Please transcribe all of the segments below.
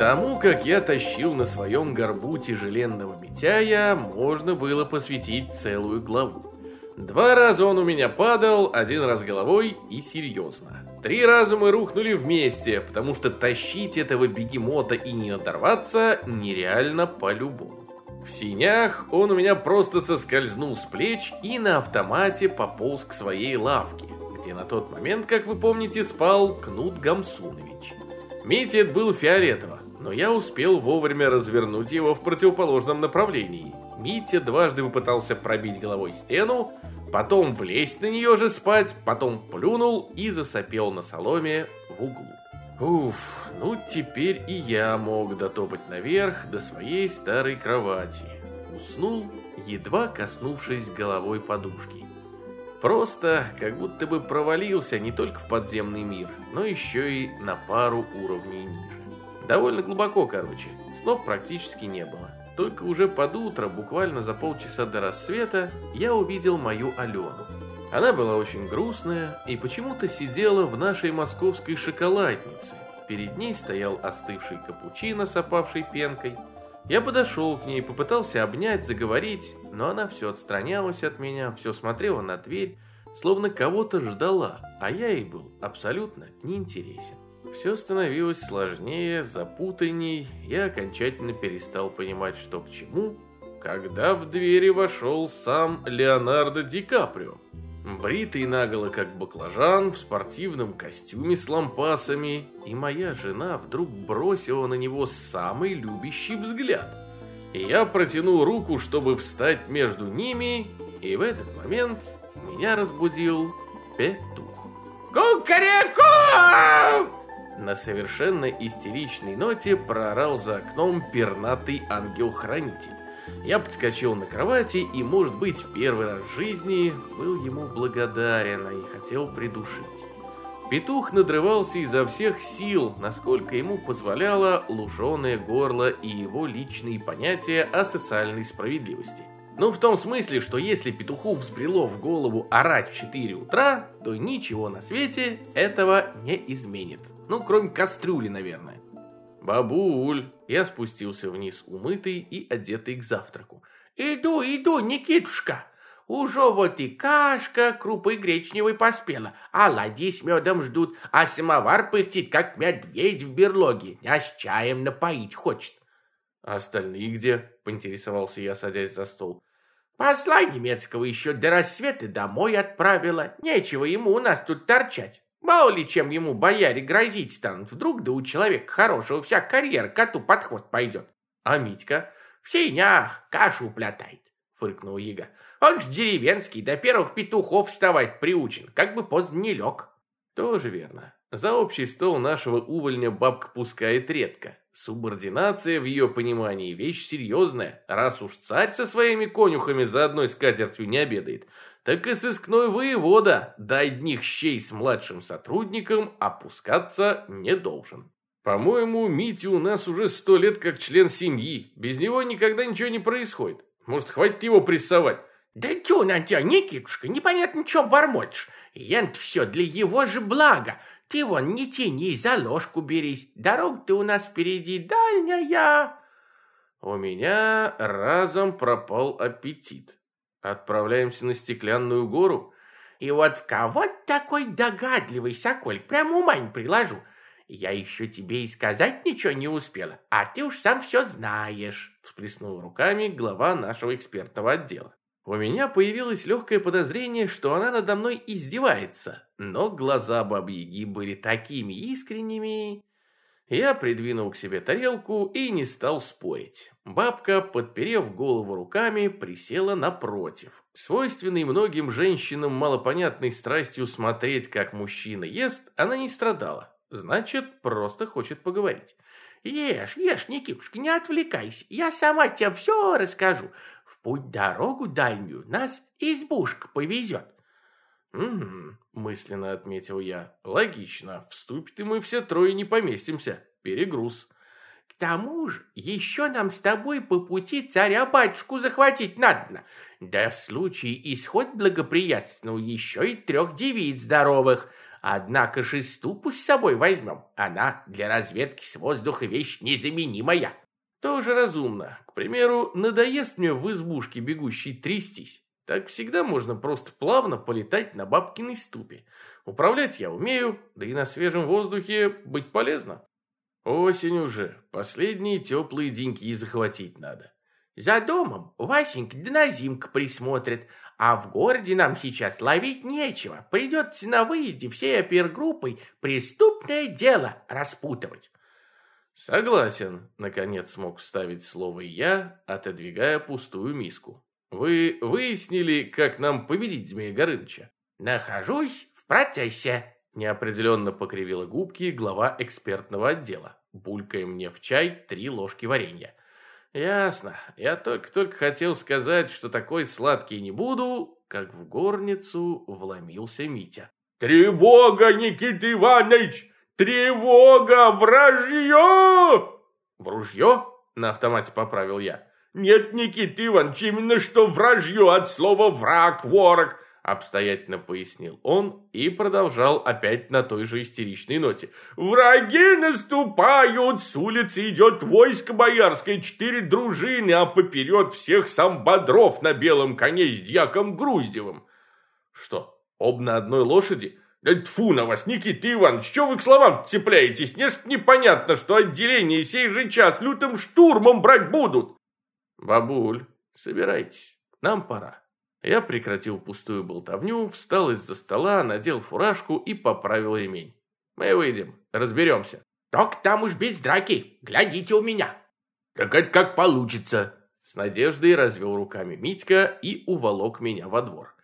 Тому, как я тащил на своем горбу тяжеленного Митяя, можно было посвятить целую главу. Два раза он у меня падал, один раз головой и серьезно. Три раза мы рухнули вместе, потому что тащить этого бегемота и не оторваться нереально по-любому. В синях он у меня просто соскользнул с плеч и на автомате пополз к своей лавке, где на тот момент, как вы помните, спал Кнут Гамсунович. Митит был фиолетово, но я успел вовремя развернуть его в противоположном направлении. Митя дважды попытался пробить головой стену, потом влезть на нее же спать, потом плюнул и засопел на соломе в углу. Уф, ну теперь и я мог дотопать наверх до своей старой кровати. Уснул, едва коснувшись головой подушки. Просто как будто бы провалился не только в подземный мир, но еще и на пару уровней ниже. Довольно глубоко, короче, снов практически не было. Только уже под утро, буквально за полчаса до рассвета, я увидел мою Алену. Она была очень грустная и почему-то сидела в нашей московской шоколаднице. Перед ней стоял остывший капучино с опавшей пенкой. Я подошел к ней, попытался обнять, заговорить, но она все отстранялась от меня, все смотрела на дверь, словно кого-то ждала, а я ей был абсолютно неинтересен. Все становилось сложнее, запутанней, я окончательно перестал понимать, что к чему, когда в двери вошел сам Леонардо Ди Каприо. Бритый наголо, как баклажан, в спортивном костюме с лампасами, и моя жена вдруг бросила на него самый любящий взгляд. Я протянул руку, чтобы встать между ними, и в этот момент меня разбудил петух. «Кукареку!» На совершенно истеричной ноте проорал за окном пернатый ангел-хранитель. Я подскочил на кровати и, может быть, в первый раз в жизни был ему благодарен и хотел придушить. Петух надрывался изо всех сил, насколько ему позволяло луженое горло и его личные понятия о социальной справедливости. Ну, в том смысле, что если петуху взбрело в голову орать в 4 утра, то ничего на свете этого не изменит. Ну, кроме кастрюли, наверное. «Бабуль!» Я спустился вниз умытый и одетый к завтраку. «Иду, иду, Никитушка! Уже вот и кашка крупы гречневой поспела, оладьи с медом ждут, а самовар пыхтит, как медведь в берлоге, а с чаем напоить хочет». «А остальные где?» – поинтересовался я, садясь за стол. «Посла немецкого еще до рассвета домой отправила. Нечего ему у нас тут торчать». Мало ли чем ему бояре грозить станут. Вдруг да у человека хорошего вся карьера коту под хвост пойдет. А Митька в синях кашу уплетает, фыркнул Яга. Он ж деревенский, до первых петухов вставать приучен, как бы поздно не лег. Тоже верно. За общий стол нашего увольня бабка пускает редко. Субординация в ее понимании вещь серьезная. Раз уж царь со своими конюхами за одной скатертью не обедает, так и сыскной воевода до одних щей с младшим сотрудником опускаться не должен. По-моему, Митя у нас уже сто лет как член семьи. Без него никогда ничего не происходит. Может, хватит его прессовать? Да тю на тебя, Никитушка, непонятно, что бормочешь. Ент все для его же блага. Ты вон не тяни, за ложку берись. Дорога ты у нас впереди дальняя. У меня разом пропал аппетит. Отправляемся на стеклянную гору? И вот в кого такой догадливый, Соколь, прямо ума не приложу. Я еще тебе и сказать ничего не успела, а ты уж сам все знаешь, всплеснул руками глава нашего экспертного отдела. У меня появилось легкое подозрение, что она надо мной издевается, но глаза бабьяги были такими искренними, я придвинул к себе тарелку и не стал спорить. Бабка, подперев голову руками, присела напротив. Свойственной многим женщинам малопонятной страстью смотреть, как мужчина ест, она не страдала. Значит, просто хочет поговорить. «Ешь, ешь, Никитушка, не отвлекайся, я сама тебе все расскажу. В путь дорогу дальнюю нас избушка повезет». «Угу», — мысленно отметил я. «Логично, в ступе мы все трое не поместимся. Перегруз». «К тому же, еще нам с тобой по пути царя-батюшку захватить надо. Да в случае исход благоприятственного еще и трех девиц здоровых. Однако шесту пусть с собой возьмем. Она для разведки с воздуха вещь незаменимая. Тоже разумно. К примеру, надоест мне в избушке бегущей трястись. Так всегда можно просто плавно полетать на бабкиной ступе. Управлять я умею, да и на свежем воздухе быть полезно. Осень уже, последние теплые деньки захватить надо. За домом Васенька да Назимка присмотрит, а в городе нам сейчас ловить нечего. Придется на выезде всей опергруппой преступное дело распутывать. Согласен, наконец смог вставить слово я, отодвигая пустую миску. Вы выяснили, как нам победить Змея Горыныча? Нахожусь в процессе. Неопределенно покривила губки глава экспертного отдела, булькая мне в чай три ложки варенья. Ясно. Я только-только хотел сказать, что такой сладкий не буду, как в горницу вломился Митя. Тревога, Никита Иванович! Тревога! Вражье! В ружье? На автомате поправил я. Нет, Никита Иванович, именно что вражье от слова враг, ворог обстоятельно пояснил он и продолжал опять на той же истеричной ноте. «Враги наступают! С улицы идет войско боярское, четыре дружины, а поперед всех сам Бодров на белом коне с дьяком Груздевым». «Что, об на одной лошади?» Да тьфу на вас, Никита Иванович, что вы к словам цепляетесь? Не непонятно, что отделение сей же час лютым штурмом брать будут. Бабуль, собирайтесь, нам пора. Я прекратил пустую болтовню, встал из-за стола, надел фуражку и поправил ремень. Мы выйдем, разберемся. Так там уж без драки, глядите у меня. Так это как получится. С надеждой развел руками Митька и уволок меня во двор.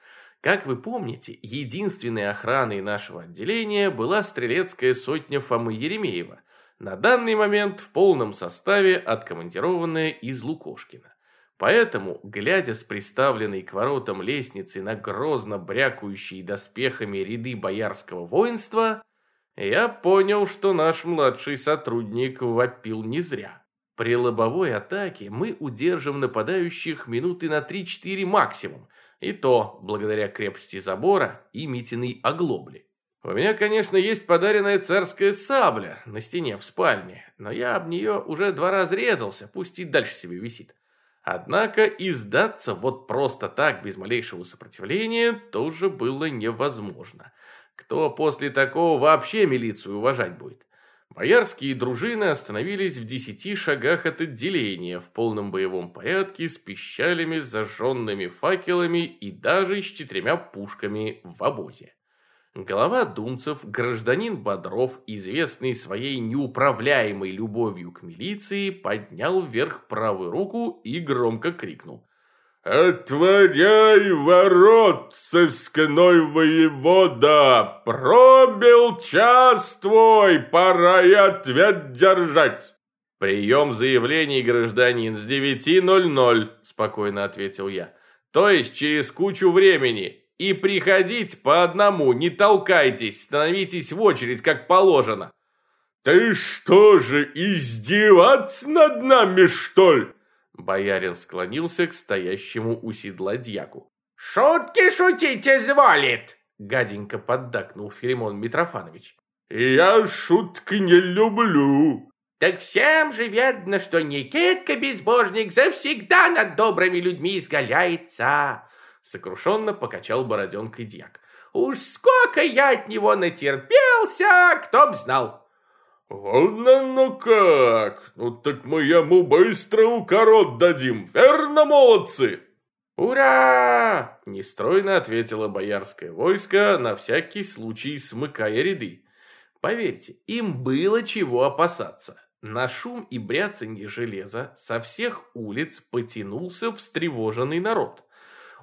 Как вы помните, единственной охраной нашего отделения была стрелецкая сотня Фомы Еремеева, на данный момент в полном составе откомандированная из Лукошкина. Поэтому, глядя с приставленной к воротам лестницы на грозно брякающие доспехами ряды боярского воинства, я понял, что наш младший сотрудник вопил не зря. При лобовой атаке мы удержим нападающих минуты на 3-4 максимум, и то благодаря крепости забора и Митиной оглобли. У меня, конечно, есть подаренная царская сабля на стене в спальне, но я об нее уже два раза резался, пусть и дальше себе висит. Однако и сдаться вот просто так, без малейшего сопротивления, тоже было невозможно. Кто после такого вообще милицию уважать будет? Боярские дружины остановились в десяти шагах от отделения в полном боевом порядке с пищалями, зажженными факелами и даже с четырьмя пушками в обозе. Голова Думцев, гражданин Бодров, известный своей неуправляемой любовью к милиции, поднял вверх правую руку и громко крикнул. «Отворяй ворот, сыскной воевода! Пробил час твой, пора и ответ держать!» «Прием заявлений, гражданин, с 9.00», — спокойно ответил я. «То есть через кучу времени. И приходить по одному, не толкайтесь, становитесь в очередь, как положено. Ты что же, издеваться над нами, что ли? Боярин склонился к стоящему у седла дьяку. «Шутки шутить изволит!» Гаденько поддакнул Филимон Митрофанович. «Я шутки не люблю!» «Так всем же видно, что Никитка-безбожник завсегда над добрыми людьми изгаляется!» Сокрушенно покачал бороденкой дьяк. «Уж сколько я от него натерпелся, кто б знал!» «Ладно, ну как? Ну так мы ему быстро укорот дадим, верно, молодцы?» «Ура!» – нестройно ответило боярское войско, на всякий случай смыкая ряды. Поверьте, им было чего опасаться. На шум и бряцанье железа со всех улиц потянулся встревоженный народ.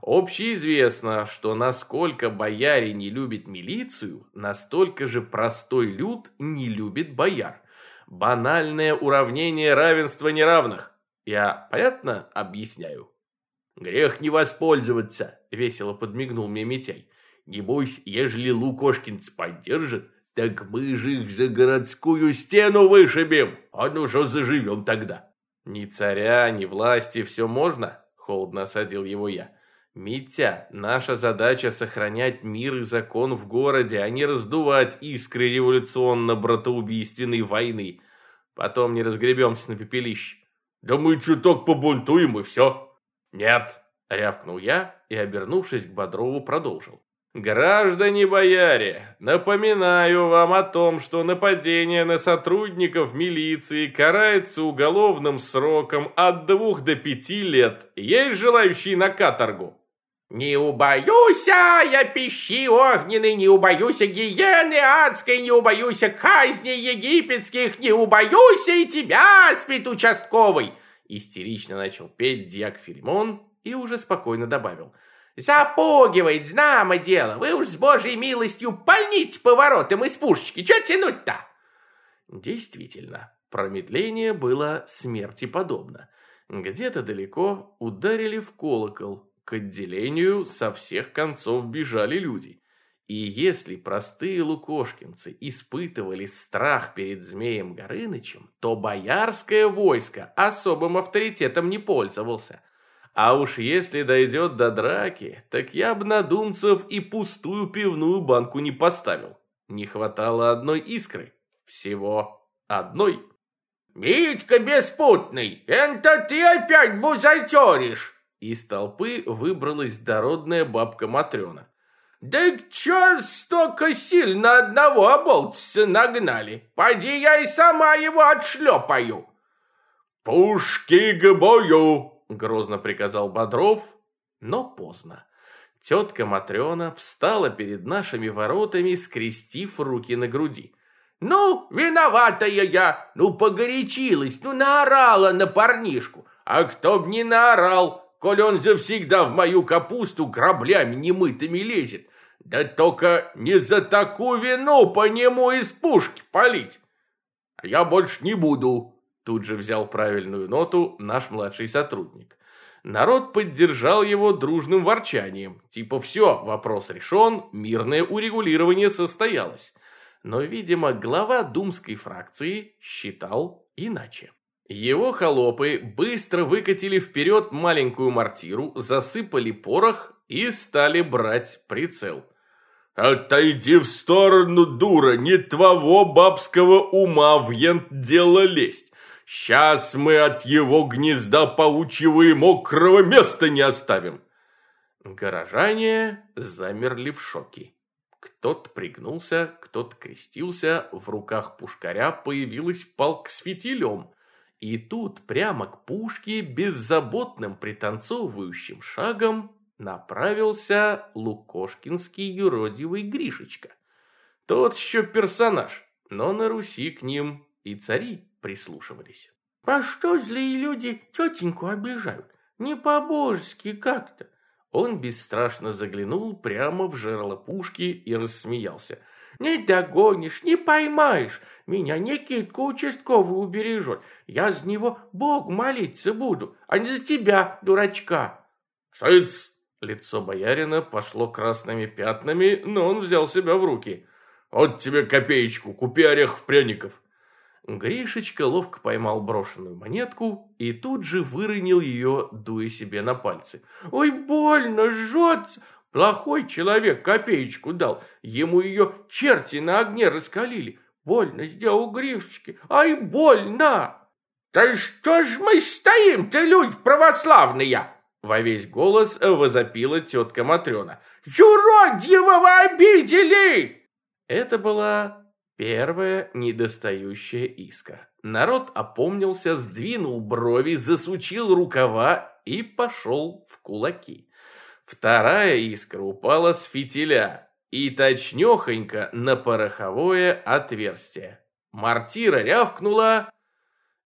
Общеизвестно, что насколько бояре не любят милицию, настолько же простой люд не любит бояр. Банальное уравнение равенства неравных. Я понятно объясняю? Грех не воспользоваться, весело подмигнул мне Митяй. Небось, ежели Лукошкинц поддержит, так мы же их за городскую стену вышибем, а ну что заживем тогда. Ни царя, ни власти, все можно, холодно осадил его я. Митя, наша задача сохранять мир и закон в городе, а не раздувать искры революционно-братоубийственной войны. Потом не разгребемся на пепелище. Да мы чуток побунтуем и все. Нет, рявкнул я и, обернувшись к Бодрову, продолжил. Граждане бояре, напоминаю вам о том, что нападение на сотрудников милиции карается уголовным сроком от двух до пяти лет. Есть желающие на каторгу? «Не убоюсь я пищи огненной, не убоюсь гиены адской, не убоюсь казней египетских, не убоюсь и тебя, спит участковый!» Истерично начал петь дьяк Филимон и уже спокойно добавил – Запугивает, знамо дело. Вы уж с божьей милостью пальните поворотом из пушечки. Че тянуть-то? Действительно, промедление было смерти подобно. Где-то далеко ударили в колокол. К отделению со всех концов бежали люди. И если простые лукошкинцы испытывали страх перед Змеем Горынычем, то боярское войско особым авторитетом не пользовался – а уж если дойдет до драки, так я бы надумцев и пустую пивную банку не поставил. Не хватало одной искры. Всего одной. «Митька беспутный, это ты опять бузайтеришь!» Из толпы выбралась дородная бабка Матрена. «Да чё столько сил на одного оболтца нагнали? Поди я и сама его отшлепаю!» «Пушки к бою!» Грозно приказал Бодров, но поздно. Тетка Матрена встала перед нашими воротами, скрестив руки на груди. «Ну, виноватая я, ну погорячилась, ну наорала на парнишку. А кто б не наорал, коль он завсегда в мою капусту граблями немытыми лезет. Да только не за такую вину по нему из пушки палить. А я больше не буду». Тут же взял правильную ноту наш младший сотрудник. Народ поддержал его дружным ворчанием. Типа все, вопрос решен, мирное урегулирование состоялось. Но, видимо, глава думской фракции считал иначе. Его холопы быстро выкатили вперед маленькую мортиру, засыпали порох и стали брать прицел. «Отойди в сторону, дура, не твоего бабского ума в ент дело лезть. Сейчас мы от его гнезда паучьего и мокрого места не оставим. Горожане замерли в шоке. Кто-то пригнулся, кто-то крестился, в руках пушкаря появилась палка с фитилем. И тут прямо к пушке беззаботным пританцовывающим шагом направился лукошкинский юродивый Гришечка. Тот еще персонаж, но на Руси к ним и цари прислушивались. «По что злые люди тетеньку обижают? Не по-божески как-то!» Он бесстрашно заглянул прямо в жерло пушки и рассмеялся. «Не догонишь, не поймаешь. Меня Никитка участковый убережет. Я за него Бог молиться буду, а не за тебя, дурачка». «Цыц!» Лицо боярина пошло красными пятнами, но он взял себя в руки. «Вот тебе копеечку, купи орехов пряников». Гришечка ловко поймал брошенную монетку и тут же выронил ее, дуя себе на пальцы. «Ой, больно, жжется! Плохой человек копеечку дал, ему ее черти на огне раскалили. Больно сделал Гришечке, ай, больно!» «Да что ж мы стоим-то, люди православные?» Во весь голос возопила тетка Матрена. «Юродьевого обидели!» Это была Первая недостающая искра. Народ опомнился, сдвинул брови, засучил рукава и пошел в кулаки. Вторая искра упала с фитиля и точнёхонько на пороховое отверстие. Мартира рявкнула,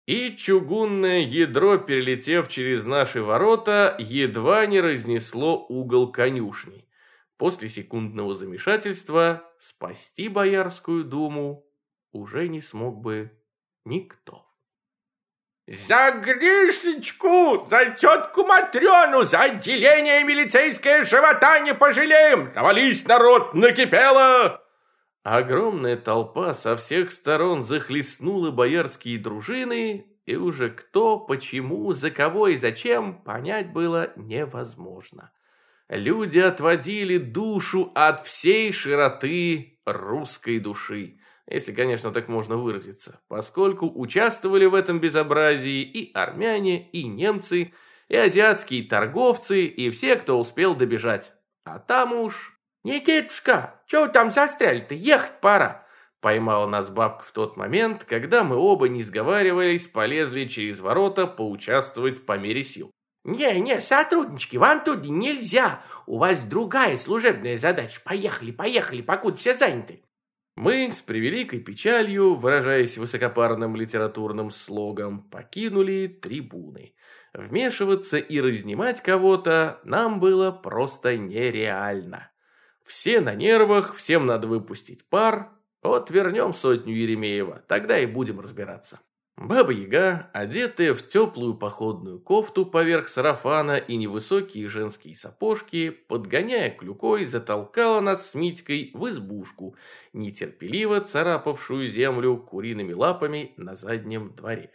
и чугунное ядро, перелетев через наши ворота, едва не разнесло угол конюшни. После секундного замешательства спасти Боярскую думу уже не смог бы никто. «За Гришечку! За тетку Матрёну! За отделение милицейское живота не пожалеем! Навались, народ, накипело!» Огромная толпа со всех сторон захлестнула боярские дружины, и уже кто, почему, за кого и зачем понять было невозможно. Люди отводили душу от всей широты русской души, если, конечно, так можно выразиться, поскольку участвовали в этом безобразии и армяне, и немцы, и азиатские торговцы, и все, кто успел добежать. А там уж... «Никитушка, чего там застряли-то? Ехать пора!» Поймала нас бабка в тот момент, когда мы оба, не сговаривались, полезли через ворота поучаствовать по мере сил. «Не-не, сотруднички, вам туда нельзя. У вас другая служебная задача. Поехали, поехали, покуда все заняты». Мы с превеликой печалью, выражаясь высокопарным литературным слогом, покинули трибуны. Вмешиваться и разнимать кого-то нам было просто нереально. Все на нервах, всем надо выпустить пар. Вот вернем сотню Еремеева, тогда и будем разбираться. Баба-яга, одетая в теплую походную кофту поверх сарафана и невысокие женские сапожки, подгоняя клюкой, затолкала нас с Митькой в избушку, нетерпеливо царапавшую землю куриными лапами на заднем дворе.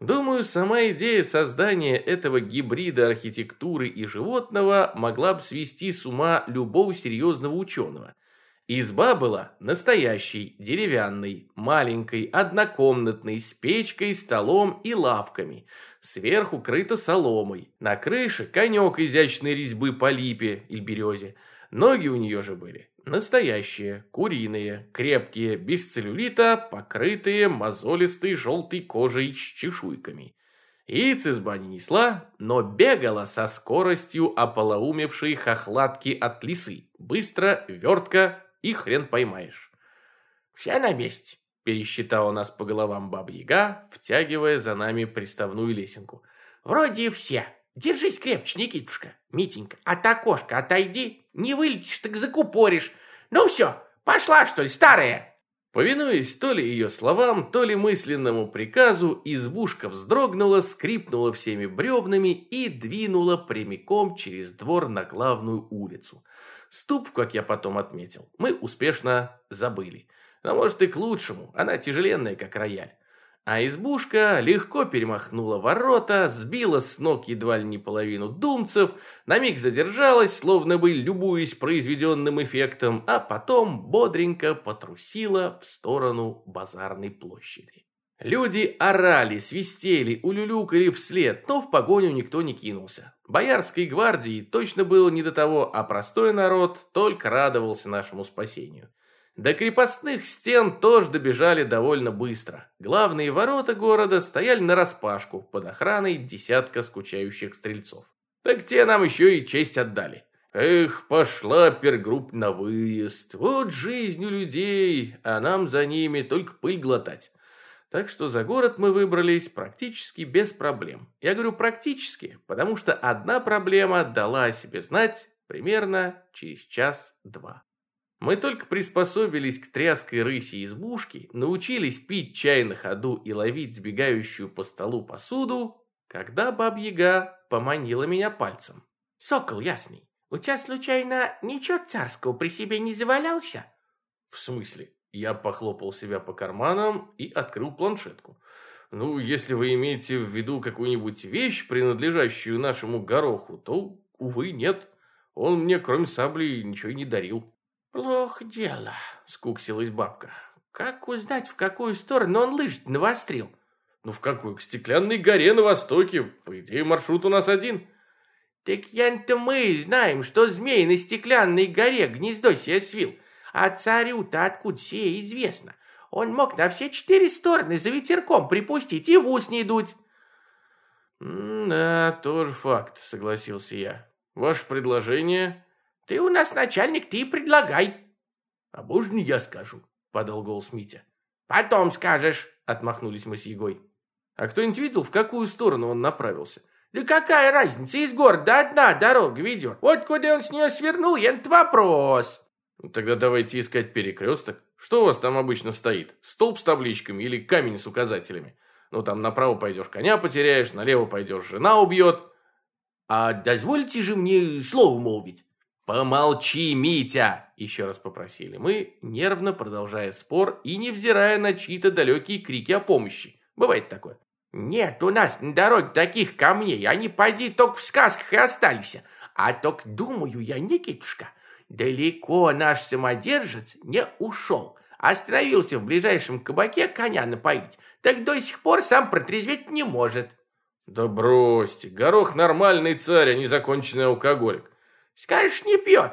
Думаю, сама идея создания этого гибрида архитектуры и животного могла бы свести с ума любого серьезного ученого. Изба была настоящей, деревянной, маленькой, однокомнатной, с печкой, столом и лавками. Сверху крыта соломой. На крыше конек изящной резьбы по липе или березе. Ноги у нее же были Настоящие, куриные, крепкие, без целлюлита, покрытые мозолистой желтой кожей с чешуйками. Яиц изба не несла, но бегала со скоростью ополоумевшей хохлатки от лисы. Быстро, вертко и хрен поймаешь. «Вся на месте», – пересчитала нас по головам баба-яга, втягивая за нами приставную лесенку. «Вроде все. Держись крепче, Никитушка. Митенька, от окошка отойди, не вылетишь, так закупоришь. Ну все, пошла, что ли, старая?» Повинуясь то ли ее словам, то ли мысленному приказу, избушка вздрогнула, скрипнула всеми бревнами и двинула прямиком через двор на главную улицу. Ступ, как я потом отметил, мы успешно забыли. Но может и к лучшему, она тяжеленная, как рояль. А избушка легко перемахнула ворота, сбила с ног едва ли не половину думцев, на миг задержалась, словно бы любуясь произведенным эффектом, а потом бодренько потрусила в сторону базарной площади. Люди орали, свистели, улюлюкали вслед, но в погоню никто не кинулся. Боярской гвардии точно было не до того, а простой народ только радовался нашему спасению. До крепостных стен тоже добежали довольно быстро. Главные ворота города стояли нараспашку, под охраной десятка скучающих стрельцов. Так те нам еще и честь отдали. Эх, пошла пергрупп на выезд. Вот жизнь у людей, а нам за ними только пыль глотать. Так что за город мы выбрались практически без проблем. Я говорю практически, потому что одна проблема дала о себе знать примерно через час-два. Мы только приспособились к тряской рыси избушки, научились пить чай на ходу и ловить сбегающую по столу посуду, когда бабьяга поманила меня пальцем. «Сокол ясный, у тебя, случайно, ничего царского при себе не завалялся?» «В смысле?» Я похлопал себя по карманам и открыл планшетку. «Ну, если вы имеете в виду какую-нибудь вещь, принадлежащую нашему гороху, то, увы, нет. Он мне, кроме сабли, ничего и не дарил». «Плохо дело», — скуксилась бабка. «Как узнать, в какую сторону он лыж навострил?» «Ну, в какую? К стеклянной горе на востоке. По идее, маршрут у нас один». «Так ян-то мы знаем, что змей на стеклянной горе гнездо себе свил. А царю-то откуда сие известно? Он мог на все четыре стороны за ветерком припустить и в ус не дуть». «Да, тоже факт», — согласился я. «Ваше предложение?» Ты у нас начальник, ты предлагай. А можно я скажу? Подал голос Митя. Потом скажешь, отмахнулись мы с Егой. А кто-нибудь видел, в какую сторону он направился? Да какая разница, из города одна дорога ведет. Вот куда он с нее свернул, это вопрос. Ну, тогда давайте искать перекресток. Что у вас там обычно стоит? Столб с табличками или камень с указателями? Ну, там направо пойдешь, коня потеряешь, налево пойдешь, жена убьет. А дозвольте же мне слово молвить. «Помолчи, Митя!» – еще раз попросили мы, нервно продолжая спор и невзирая на чьи-то далекие крики о помощи. Бывает такое. «Нет у нас на дороге таких камней, они, поди, только в сказках и остались. А только думаю я, Никитушка, далеко наш самодержец не ушел. Остановился в ближайшем кабаке коня напоить. Так до сих пор сам протрезветь не может. Да бросьте, горох нормальный царь, а не законченный алкоголик. Скажешь, не пьет?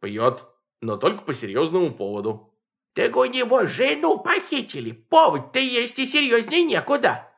Пьет, но только по серьезному поводу. Так у него жену похитили. Повод-то есть и серьезнее некуда.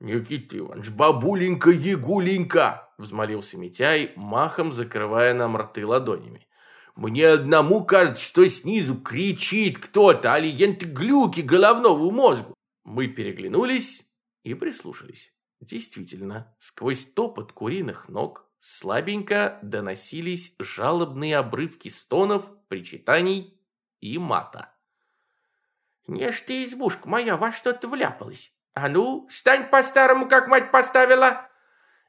Никита Иванович, бабуленька Ягуленька, взмолился Митяй, махом закрывая нам рты ладонями. Мне одному кажется, что снизу кричит кто-то, алиенты глюки головного мозга. Мы переглянулись и прислушались. Действительно, сквозь топот куриных ног слабенько доносились жалобные обрывки стонов, причитаний и мата. «Не ж ты, избушка моя, во что-то вляпалась. А ну, стань по-старому, как мать поставила!»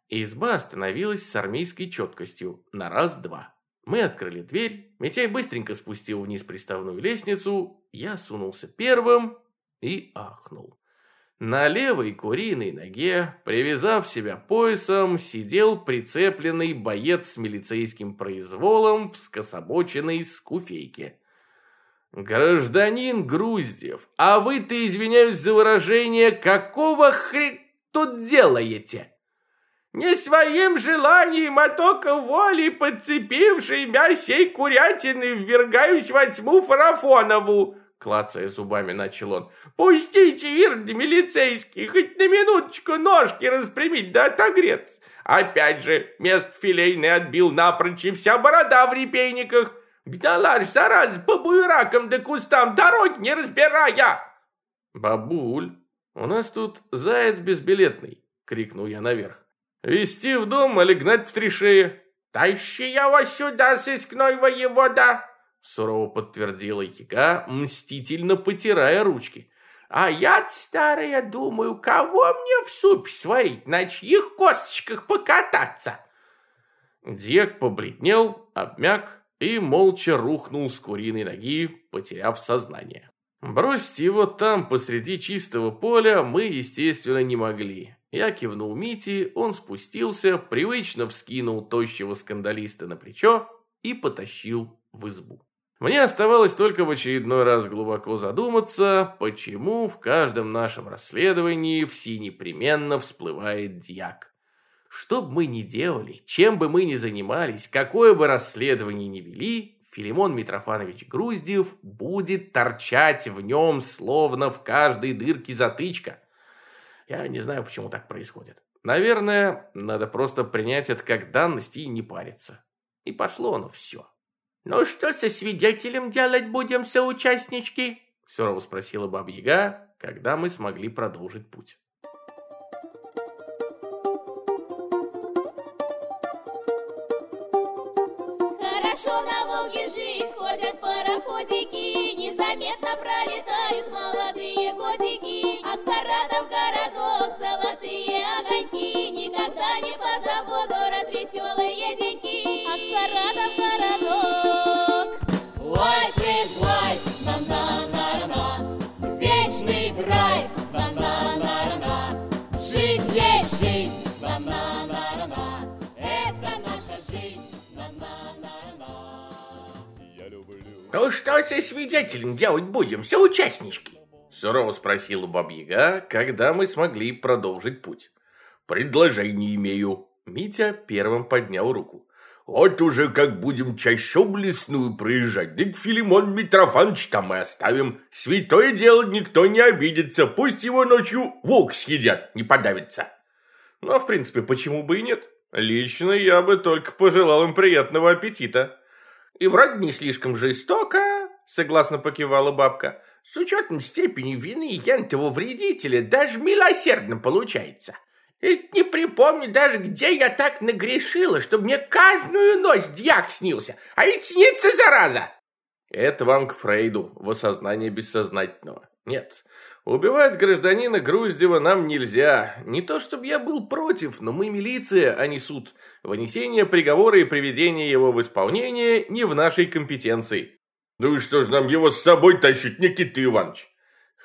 Изба остановилась с армейской четкостью на раз-два. Мы открыли дверь, Митяй быстренько спустил вниз приставную лестницу, я сунулся первым и ахнул. На левой куриной ноге, привязав себя поясом, сидел прицепленный боец с милицейским произволом в скособоченной скуфейке. «Гражданин Груздев, а вы-то, извиняюсь за выражение, какого хрен тут делаете?» «Не своим желанием, а только волей подцепившей мя сей курятины ввергаюсь во тьму Фарафонову!» Клацая зубами, начал он. «Пустите, Ирды, милицейский, хоть на минуточку ножки распрямить да отогреться. Опять же, мест филейный отбил напрочь, и вся борода в репейниках. Гнала ж, зараза, по буеракам да кустам, дороги не разбирая!» «Бабуль, у нас тут заяц безбилетный!» — крикнул я наверх. «Вести в дом или гнать в три шеи?» «Тащи его сюда, сыскной воевода!» Сурово подтвердила яга, мстительно потирая ручки. «А я старая думаю, кого мне в суп сварить, на чьих косточках покататься?» Дьяк побледнел, обмяк и молча рухнул с куриной ноги, потеряв сознание. Бросить его там, посреди чистого поля, мы, естественно, не могли. Я кивнул Мити, он спустился, привычно вскинул тощего скандалиста на плечо и потащил в избу. Мне оставалось только в очередной раз глубоко задуматься, почему в каждом нашем расследовании все непременно всплывает дьяк. Что бы мы ни делали, чем бы мы ни занимались, какое бы расследование ни вели, Филимон Митрофанович Груздев будет торчать в нем, словно в каждой дырке затычка. Я не знаю, почему так происходит. Наверное, надо просто принять это как данность и не париться. И пошло оно все. «Ну что со свидетелем делать будем, соучастнички?» Сурово спросила Баба-Яга, когда мы смогли продолжить путь. Хорошо на Волге жизнь, ходят пароходики, Незаметно пролетают молодые годики, Ах, Саратов городок, золотые огоньки, Никогда не позабуду развеселые деньки. Ах, Саратов городок, Life is life, на-на-на-на, Вечный драйв, на-на-на-на, Жизнь есть жизнь, на-на-на-на, Это наша жизнь, на-на-на-на. «Ну что со свидетелем делать будем, соучастнички?» Сурово спросила Бабьяга, когда мы смогли продолжить путь. Предложение имею. Митя первым поднял руку. Вот уже как будем чаще блесную проезжать, да Филимон Митрофанович там и оставим. Святое дело никто не обидится, пусть его ночью волк съедят, не подавится. Ну, а в принципе, почему бы и нет? Лично я бы только пожелал им приятного аппетита. «И вроде не слишком жестоко», — согласно покивала бабка. «С учетом степени вины ентого вредителя даже милосердно получается. Не припомню даже, где я так нагрешила, чтобы мне каждую ночь дьяк снился. А ведь снится, зараза!» Это вам к Фрейду, в осознание бессознательного. Нет, убивать гражданина Груздева нам нельзя. Не то чтобы я был против, но мы милиция, а не суд. Вынесение приговора и приведение его в исполнение не в нашей компетенции. Ну и что ж нам его с собой тащить, Никита Иванович?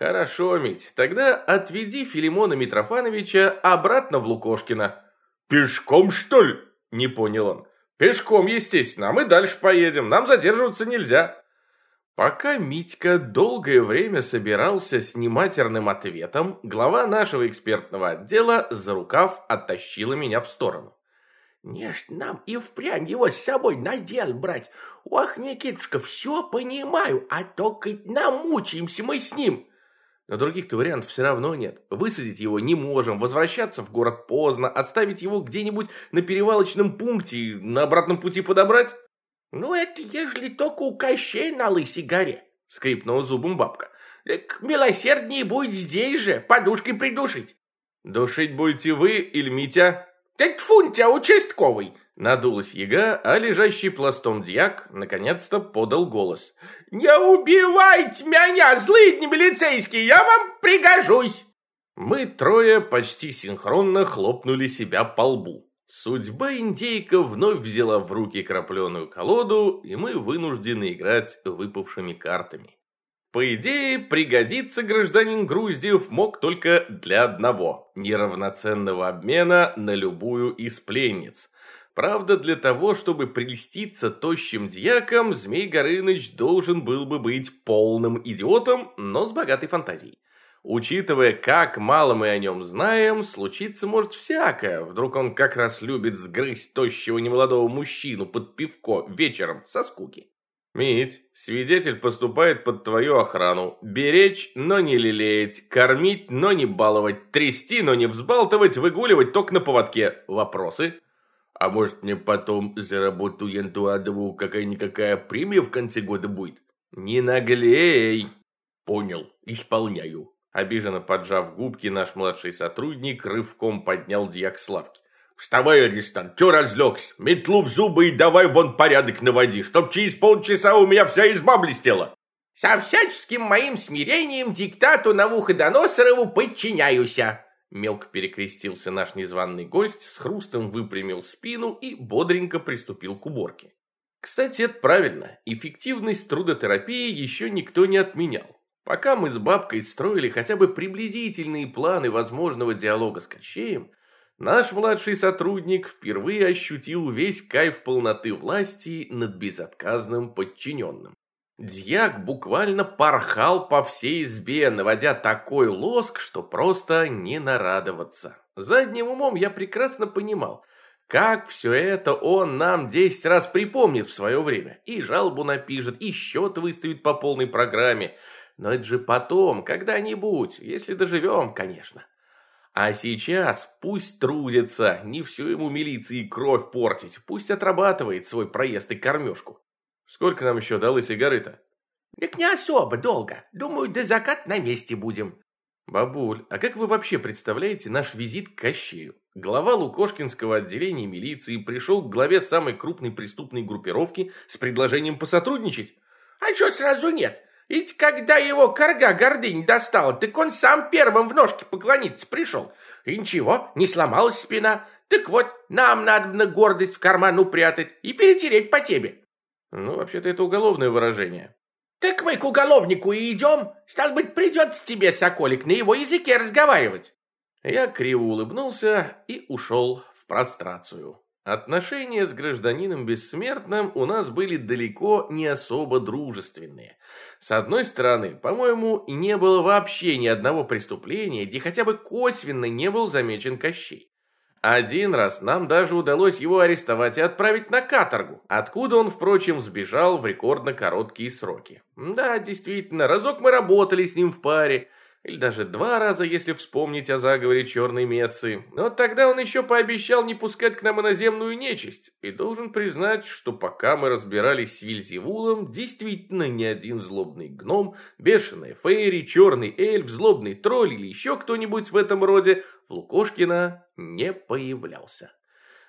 Хорошо, Мить, тогда отведи Филимона Митрофановича обратно в Лукошкино. Пешком, что ли? Не понял он. Пешком, естественно, а мы дальше поедем, нам задерживаться нельзя. Пока Митька долгое время собирался с нематерным ответом, глава нашего экспертного отдела за рукав оттащила меня в сторону. «Не ж нам и впрямь его с собой на дел брать. Ох, Никитушка, все понимаю, а только намучаемся мы с ним». Но других-то вариантов все равно нет. Высадить его не можем, возвращаться в город поздно, оставить его где-нибудь на перевалочном пункте и на обратном пути подобрать. «Ну, это ежели только у Кощей на Лысой горе», — скрипнула зубом бабка. «Так милосерднее будет здесь же, подушкой придушить». «Душить будете вы или Митя?» «Так фун тебя, участковый!» Надулась яга, а лежащий пластом дьяк наконец-то подал голос. «Не убивайте меня, злыдни милицейские, я вам пригожусь!» Мы трое почти синхронно хлопнули себя по лбу. Судьба индейка вновь взяла в руки крапленую колоду, и мы вынуждены играть выпавшими картами. По идее, пригодиться гражданин Груздев мог только для одного – неравноценного обмена на любую из пленниц. Правда, для того, чтобы прельститься тощим дьяком, Змей Горыныч должен был бы быть полным идиотом, но с богатой фантазией. Учитывая, как мало мы о нем знаем, случиться может всякое. Вдруг он как раз любит сгрызть тощего немолодого мужчину под пивко вечером со скуки. Мить, свидетель поступает под твою охрану. Беречь, но не лелеять. Кормить, но не баловать. Трясти, но не взбалтывать. Выгуливать только на поводке. Вопросы? А может мне потом за работу янтуадову какая-никакая премия в конце года будет? Не наглей. Понял, исполняю. Обиженно поджав губки, наш младший сотрудник рывком поднял дьяк Славки. «Вставай, арестант, чё разлегся? Метлу в зубы и давай вон порядок наводи, чтоб через полчаса у меня вся изба блестела!» «Со всяческим моим смирением диктату Навуходоносорову подчиняюся!» Мелко перекрестился наш незваный гость, с хрустом выпрямил спину и бодренько приступил к уборке. Кстати, это правильно. Эффективность трудотерапии еще никто не отменял. Пока мы с бабкой строили хотя бы приблизительные планы возможного диалога с Кощеем, наш младший сотрудник впервые ощутил весь кайф полноты власти над безотказным подчиненным. Дьяк буквально порхал по всей избе, наводя такой лоск, что просто не нарадоваться. Задним умом я прекрасно понимал, как все это он нам десять раз припомнит в свое время. И жалобу напишет, и счет выставит по полной программе – но это же потом, когда-нибудь, если доживем, конечно. А сейчас пусть трудится, не всю ему милиции кровь портить, пусть отрабатывает свой проезд и кормежку. Сколько нам еще дал сигары-то? Так не особо долго. Думаю, до закат на месте будем. Бабуль, а как вы вообще представляете наш визит к Кощею? Глава Лукошкинского отделения милиции пришел к главе самой крупной преступной группировки с предложением посотрудничать? А что сразу нет? Ведь когда его корга гордынь достал, так он сам первым в ножки поклониться пришел. И ничего, не сломалась спина. Так вот, нам надо на гордость в карман упрятать и перетереть по тебе. Ну, вообще-то это уголовное выражение. Так мы к уголовнику и идем. Стал быть, придется тебе, соколик, на его языке разговаривать. Я криво улыбнулся и ушел в прострацию. Отношения с гражданином Бессмертным у нас были далеко не особо дружественные. С одной стороны, по-моему, не было вообще ни одного преступления, где хотя бы косвенно не был замечен Кощей. Один раз нам даже удалось его арестовать и отправить на каторгу, откуда он, впрочем, сбежал в рекордно короткие сроки. Да, действительно, разок мы работали с ним в паре, или даже два раза, если вспомнить о заговоре черной мессы. Но тогда он еще пообещал не пускать к нам иноземную нечисть. И должен признать, что пока мы разбирались с Вильзевулом, действительно ни один злобный гном, бешеная фейри, черный эльф, злобный тролль или еще кто-нибудь в этом роде в Лукошкина не появлялся.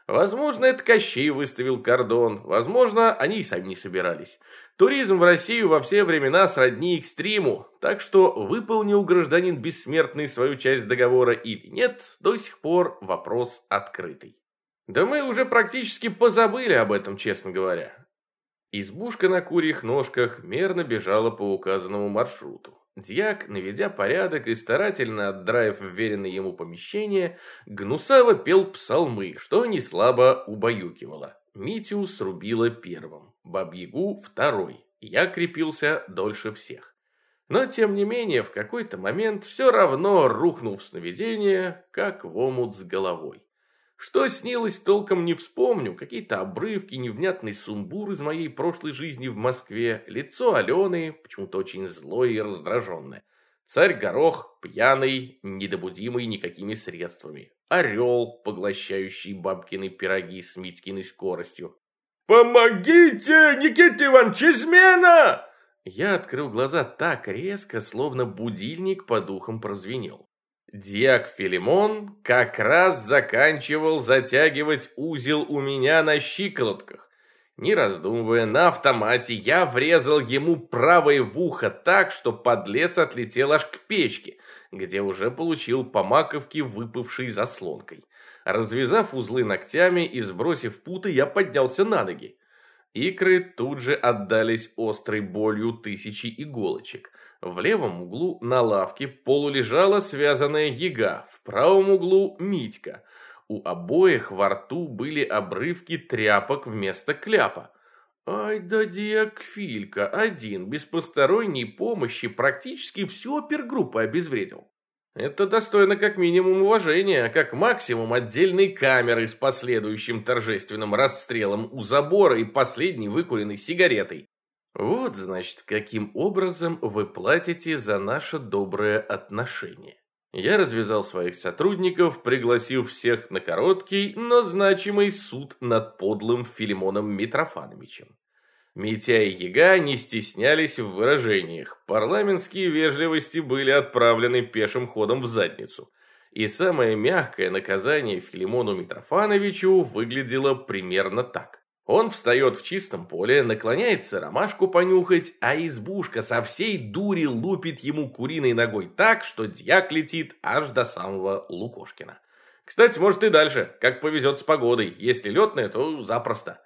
Возможно, это Кощей выставил кордон, возможно, они и сами не собирались. Туризм в Россию во все времена сродни экстриму, так что выполнил гражданин бессмертный свою часть договора или нет, до сих пор вопрос открытый. Да мы уже практически позабыли об этом, честно говоря. Избушка на курьих ножках мерно бежала по указанному маршруту. Дьяк, наведя порядок и старательно отдраив вверенное ему помещение, гнусаво пел псалмы, что не слабо убаюкивало. Митю срубила первым, Бабьягу второй. Я крепился дольше всех. Но, тем не менее, в какой-то момент все равно рухнул в сновидение, как в омут с головой. Что снилось, толком не вспомню. Какие-то обрывки, невнятный сумбур из моей прошлой жизни в Москве. Лицо Алены, почему-то очень злое и раздраженное. Царь Горох, пьяный, недобудимый никакими средствами. Орел, поглощающий бабкины пироги с Митькиной скоростью. «Помогите, Никита Иванович, измена!» Я открыл глаза так резко, словно будильник по духам прозвенел. Диак Филимон как раз заканчивал затягивать узел у меня на щиколотках. Не раздумывая, на автомате я врезал ему правое в ухо так, что подлец отлетел аж к печке, где уже получил по маковке выпавшей заслонкой. Развязав узлы ногтями и сбросив путы, я поднялся на ноги. Икры тут же отдались острой болью тысячи иголочек. В левом углу на лавке полулежала связанная яга, в правом углу Митька. У обоих во рту были обрывки тряпок вместо кляпа. Ай да диакфилька, один, без посторонней помощи, практически всю опергруппу обезвредил. Это достойно как минимум уважения, как максимум отдельной камеры с последующим торжественным расстрелом у забора и последней выкуренной сигаретой. Вот, значит, каким образом вы платите за наше доброе отношение. Я развязал своих сотрудников, пригласив всех на короткий, но значимый суд над подлым Филимоном Митрофановичем. Митя и Яга не стеснялись в выражениях. Парламентские вежливости были отправлены пешим ходом в задницу. И самое мягкое наказание Филимону Митрофановичу выглядело примерно так. Он встает в чистом поле, наклоняется ромашку понюхать, а избушка со всей дури лупит ему куриной ногой так, что дьяк летит аж до самого Лукошкина. Кстати, может и дальше, как повезет с погодой. Если летная, то запросто.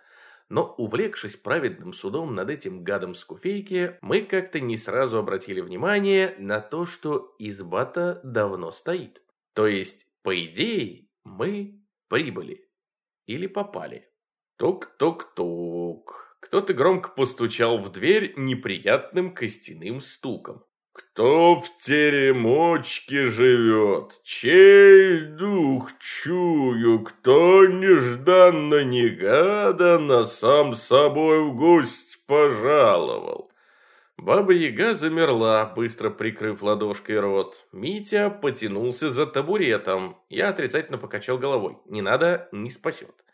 Но, увлекшись праведным судом над этим гадом Скуфейки, мы как-то не сразу обратили внимание на то, что изба-то давно стоит. То есть, по идее, мы прибыли. Или попали. Тук-тук-тук. Кто-то громко постучал в дверь неприятным костяным стуком. Кто в теремочке живет, чей дух чую, кто нежданно-негаданно сам собой в гость пожаловал. Баба-яга замерла, быстро прикрыв ладошкой рот. Митя потянулся за табуретом. Я отрицательно покачал головой. Не надо, не спасет.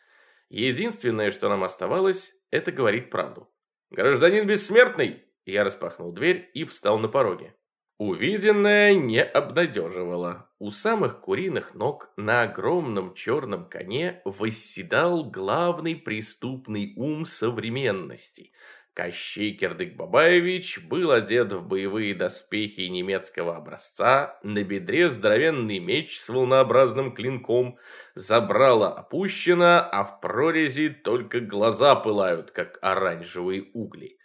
Единственное, что нам оставалось, это говорить правду. «Гражданин бессмертный!» Я распахнул дверь и встал на пороге. Увиденное не обнадеживало. У самых куриных ног на огромном черном коне восседал главный преступный ум современности. Кощей Кирдык-Бабаевич был одет в боевые доспехи немецкого образца, на бедре здоровенный меч с волнообразным клинком, забрало опущено, а в прорези только глаза пылают, как оранжевые угли.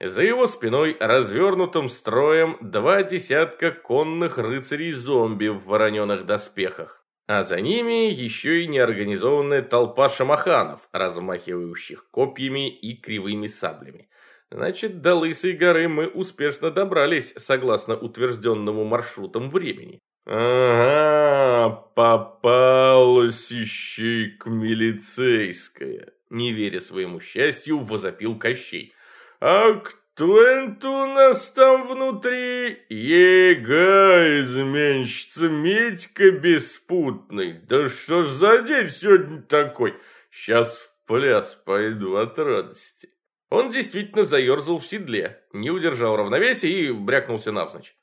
За его спиной развернутым строем два десятка конных рыцарей-зомби в вороненых доспехах. А за ними еще и неорганизованная толпа шамаханов, размахивающих копьями и кривыми саблями. Значит, до Лысой горы мы успешно добрались, согласно утвержденному маршрутам времени. «Ага, попалась ищейка милицейская», не веря своему счастью, возопил Кощей – «А кто это у нас там внутри? Ега, изменщица, Митька беспутный. Да что ж за день сегодня такой? Сейчас в пляс пойду от радости». Он действительно заерзал в седле, не удержал равновесия и брякнулся навзничь.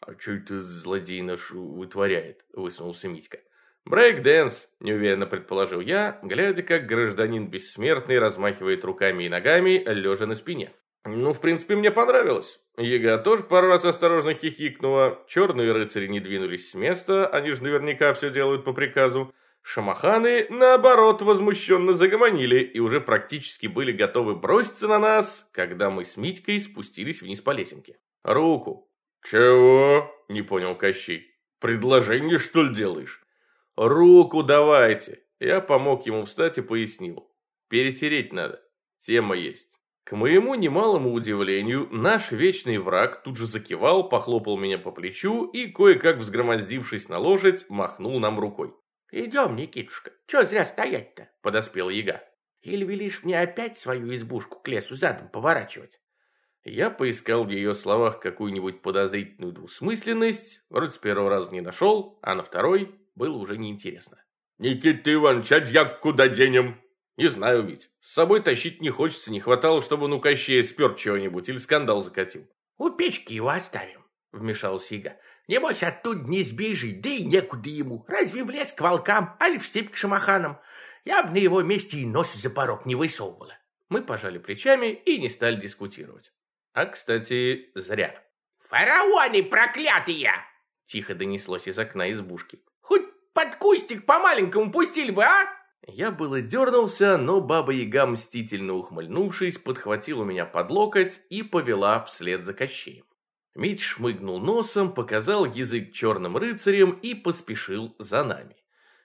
«А что это злодей наш вытворяет?» – высунулся Митька. «Брейк-дэнс», – неуверенно предположил я, глядя, как гражданин бессмертный размахивает руками и ногами, лежа на спине. Ну, в принципе, мне понравилось. Яга тоже пару раз осторожно хихикнула. Черные рыцари не двинулись с места, они же наверняка все делают по приказу. Шамаханы, наоборот, возмущенно загомонили и уже практически были готовы броситься на нас, когда мы с Митькой спустились вниз по лесенке. «Руку». «Чего?» – не понял Кощей. «Предложение, что ли, делаешь?» «Руку давайте!» Я помог ему встать и пояснил. Перетереть надо. Тема есть. К моему немалому удивлению, наш вечный враг тут же закивал, похлопал меня по плечу и, кое-как взгромоздившись на лошадь, махнул нам рукой. «Идем, Никитушка, чё зря стоять-то?» – подоспел яга. «Или велишь мне опять свою избушку к лесу задом поворачивать?» Я поискал в ее словах какую-нибудь подозрительную двусмысленность, вроде с первого раза не нашел, а на второй было уже неинтересно. «Никита Иванович, а куда денем?» «Не знаю, Мить. С собой тащить не хочется, не хватало, чтобы он у Кощея спер чего-нибудь или скандал закатил». «У печки его оставим», — вмешался Ига. «Небось, оттуда не сбежит, да и некуда ему. Разве в лес к волкам, али в степь к шамаханам? Я бы на его месте и нос за порог не высовывала». Мы пожали плечами и не стали дискутировать. А, кстати, зря. «Фараоны проклятые!» Тихо донеслось из окна избушки. «Хоть под кустик по-маленькому пустили бы, а?» Я было дернулся, но баба-яга, мстительно ухмыльнувшись, подхватила меня под локоть и повела вслед за Кощеем. Мить шмыгнул носом, показал язык черным рыцарям и поспешил за нами.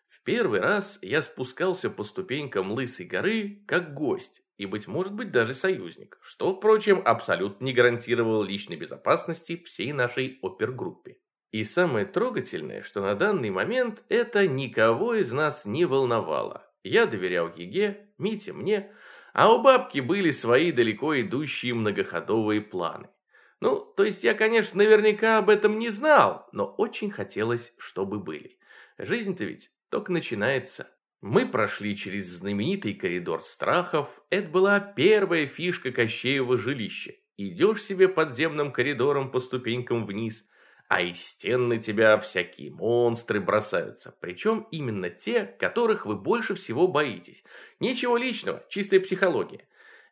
В первый раз я спускался по ступенькам Лысой горы как гость и, быть может быть, даже союзник, что, впрочем, абсолютно не гарантировало личной безопасности всей нашей опергруппе. И самое трогательное, что на данный момент это никого из нас не волновало. Я доверял Еге, Мите мне, а у бабки были свои далеко идущие многоходовые планы. Ну, то есть я, конечно, наверняка об этом не знал, но очень хотелось, чтобы были. Жизнь-то ведь только начинается. Мы прошли через знаменитый коридор страхов. Это была первая фишка Кощеева жилища. Идешь себе подземным коридором по ступенькам вниз, а из стен на тебя всякие монстры бросаются. Причем именно те, которых вы больше всего боитесь. Ничего личного, чистая психология.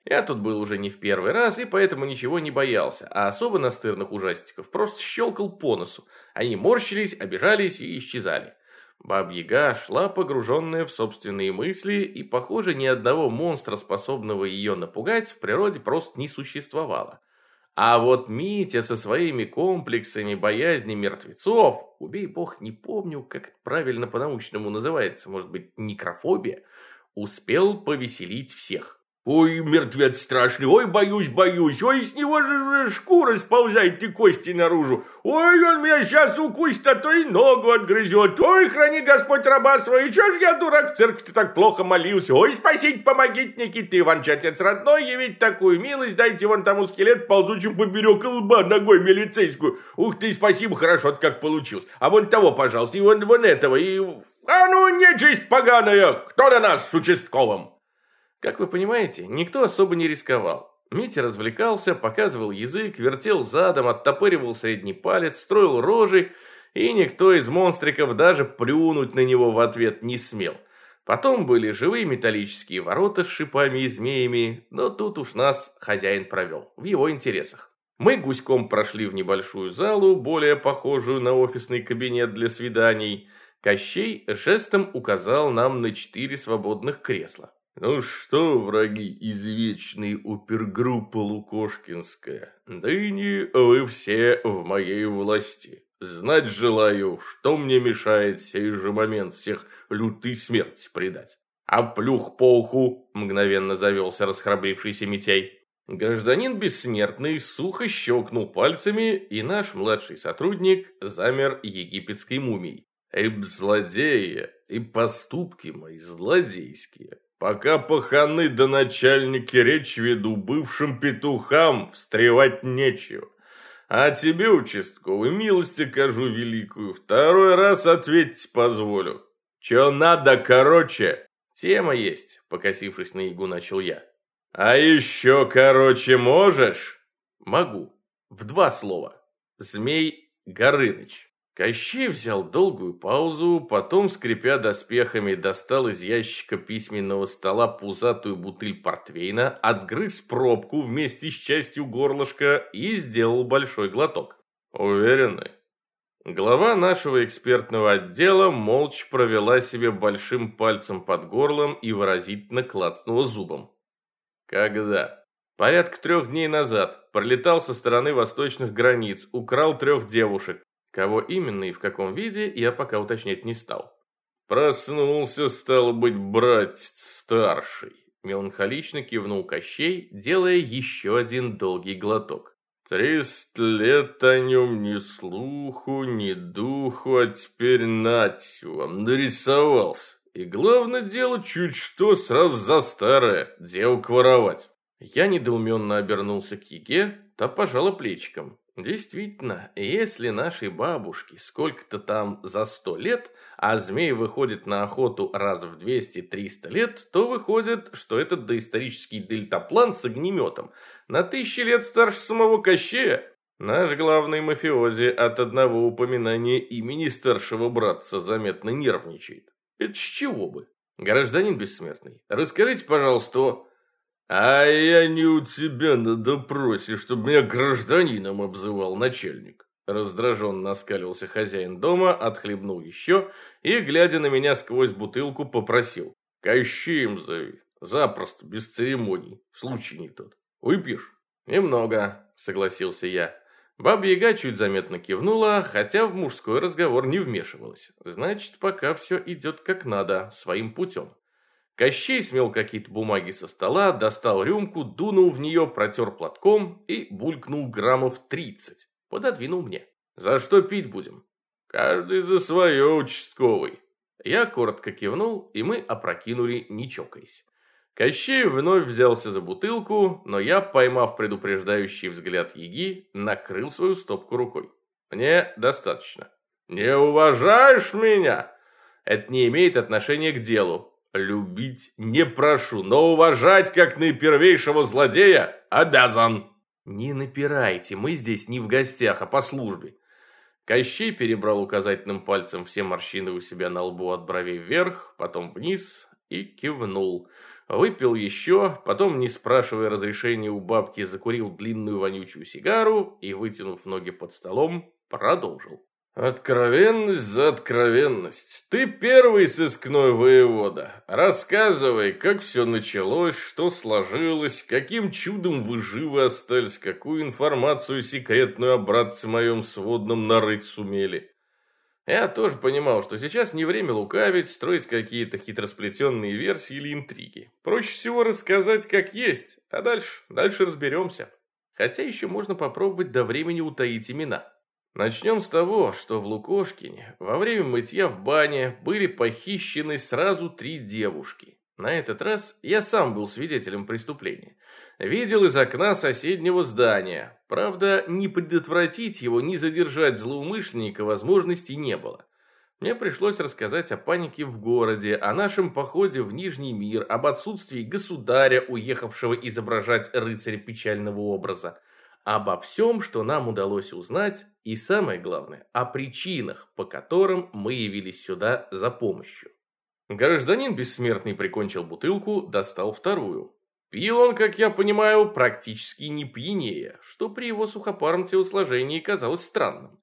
Я тут был уже не в первый раз, и поэтому ничего не боялся, а особо настырных ужастиков просто щелкал по носу. Они морщились, обижались и исчезали. Бабьяга шла погруженная в собственные мысли, и, похоже, ни одного монстра, способного ее напугать, в природе просто не существовало. А вот Митя со своими комплексами боязни мертвецов, убей бог, не помню, как это правильно по-научному называется, может быть, некрофобия, успел повеселить всех. Ой, мертвец страшный, ой, боюсь, боюсь, ой, с него же шкура сползает и кости наружу. Ой, он меня сейчас укусит, а то и ногу отгрызет. Ой, храни Господь раба свою, чё ж я, дурак, в церкви-то так плохо молился. Ой, спасите, помогите, Никита Иванович, отец родной, явить такую милость, дайте вон тому скелет ползучим поберег лба ногой милицейскую. Ух ты, спасибо, хорошо как получилось. А вон того, пожалуйста, и вон, вон этого, и... А ну, нечисть поганая, кто на нас с участковым? Как вы понимаете, никто особо не рисковал. Митя развлекался, показывал язык, вертел задом, оттопыривал средний палец, строил рожи, и никто из монстриков даже плюнуть на него в ответ не смел. Потом были живые металлические ворота с шипами и змеями, но тут уж нас хозяин провел, в его интересах. Мы гуськом прошли в небольшую залу, более похожую на офисный кабинет для свиданий. Кощей жестом указал нам на четыре свободных кресла. Ну что, враги извечной опергруппы Лукошкинская, ныне вы все в моей власти. Знать желаю, что мне мешает сей же момент всех лютой смерти предать. А плюх полху мгновенно завелся расхрабрившийся Митяй. Гражданин бессмертный сухо щелкнул пальцами, и наш младший сотрудник замер египетской мумией. Эб злодеи, и поступки мои злодейские. Пока паханы да начальники речь веду, бывшим петухам встревать нечего. А тебе, участковый, милости кажу великую, второй раз ответить позволю. Че надо, короче? Тема есть, покосившись на ягу, начал я. А еще короче можешь? Могу. В два слова. Змей Горыныч. Кощей взял долгую паузу, потом, скрипя доспехами, достал из ящика письменного стола пузатую бутыль портвейна, отгрыз пробку вместе с частью горлышка и сделал большой глоток. Уверены? Глава нашего экспертного отдела молча провела себе большим пальцем под горлом и выразительно клацнула зубом. Когда? Порядка трех дней назад. Пролетал со стороны восточных границ, украл трех девушек. Кого именно и в каком виде, я пока уточнять не стал. Проснулся, стал быть, брать старший. Меланхолично кивнул Кощей, делая еще один долгий глоток. Триста лет о нем ни слуху, ни духу, а теперь нать вам, нарисовался. И главное дело, чуть что, сразу за старое, девок воровать. Я недоуменно обернулся к Еге, та пожала плечиком. Действительно, если нашей бабушке сколько-то там за сто лет, а змей выходит на охоту раз в 200-300 лет, то выходит, что этот доисторический дельтаплан с огнеметом на тысячи лет старше самого Кощея. Наш главный мафиози от одного упоминания имени старшего братца заметно нервничает. Это с чего бы? Гражданин бессмертный, расскажите, пожалуйста, а я не у тебя на допросе, чтобы меня гражданином обзывал начальник. Раздраженно оскалился хозяин дома, отхлебнул еще и, глядя на меня сквозь бутылку, попросил. Кощеем зови. Запросто, без церемоний. Случай не тот. Выпьешь? Немного, согласился я. Баба-яга чуть заметно кивнула, хотя в мужской разговор не вмешивалась. Значит, пока все идет как надо, своим путем. Кощей смел какие-то бумаги со стола, достал рюмку, дунул в нее, протер платком и булькнул граммов тридцать. Пододвинул мне. «За что пить будем?» «Каждый за свое, участковый». Я коротко кивнул, и мы опрокинули, не чокаясь. Кощей вновь взялся за бутылку, но я, поймав предупреждающий взгляд Яги, накрыл свою стопку рукой. «Мне достаточно». «Не уважаешь меня?» «Это не имеет отношения к делу. Любить не прошу, но уважать как наипервейшего злодея обязан. Не напирайте, мы здесь не в гостях, а по службе. Кощей перебрал указательным пальцем все морщины у себя на лбу от бровей вверх, потом вниз и кивнул. Выпил еще, потом, не спрашивая разрешения у бабки, закурил длинную вонючую сигару и, вытянув ноги под столом, продолжил. Откровенность за откровенность. Ты первый сыскной воевода. Рассказывай, как все началось, что сложилось, каким чудом вы живы остались, какую информацию секретную о братце моем сводном нарыть сумели. Я тоже понимал, что сейчас не время лукавить, строить какие-то хитросплетенные версии или интриги. Проще всего рассказать как есть, а дальше, дальше разберемся. Хотя еще можно попробовать до времени утаить имена. Начнем с того, что в Лукошкине во время мытья в бане были похищены сразу три девушки. На этот раз я сам был свидетелем преступления. Видел из окна соседнего здания. Правда, ни предотвратить его, ни задержать злоумышленника возможности не было. Мне пришлось рассказать о панике в городе, о нашем походе в Нижний мир, об отсутствии государя, уехавшего изображать рыцаря печального образа, обо всем, что нам удалось узнать, и самое главное, о причинах, по которым мы явились сюда за помощью. Гражданин бессмертный прикончил бутылку, достал вторую. Пил он, как я понимаю, практически не пьянее, что при его сухопаром телосложении казалось странным.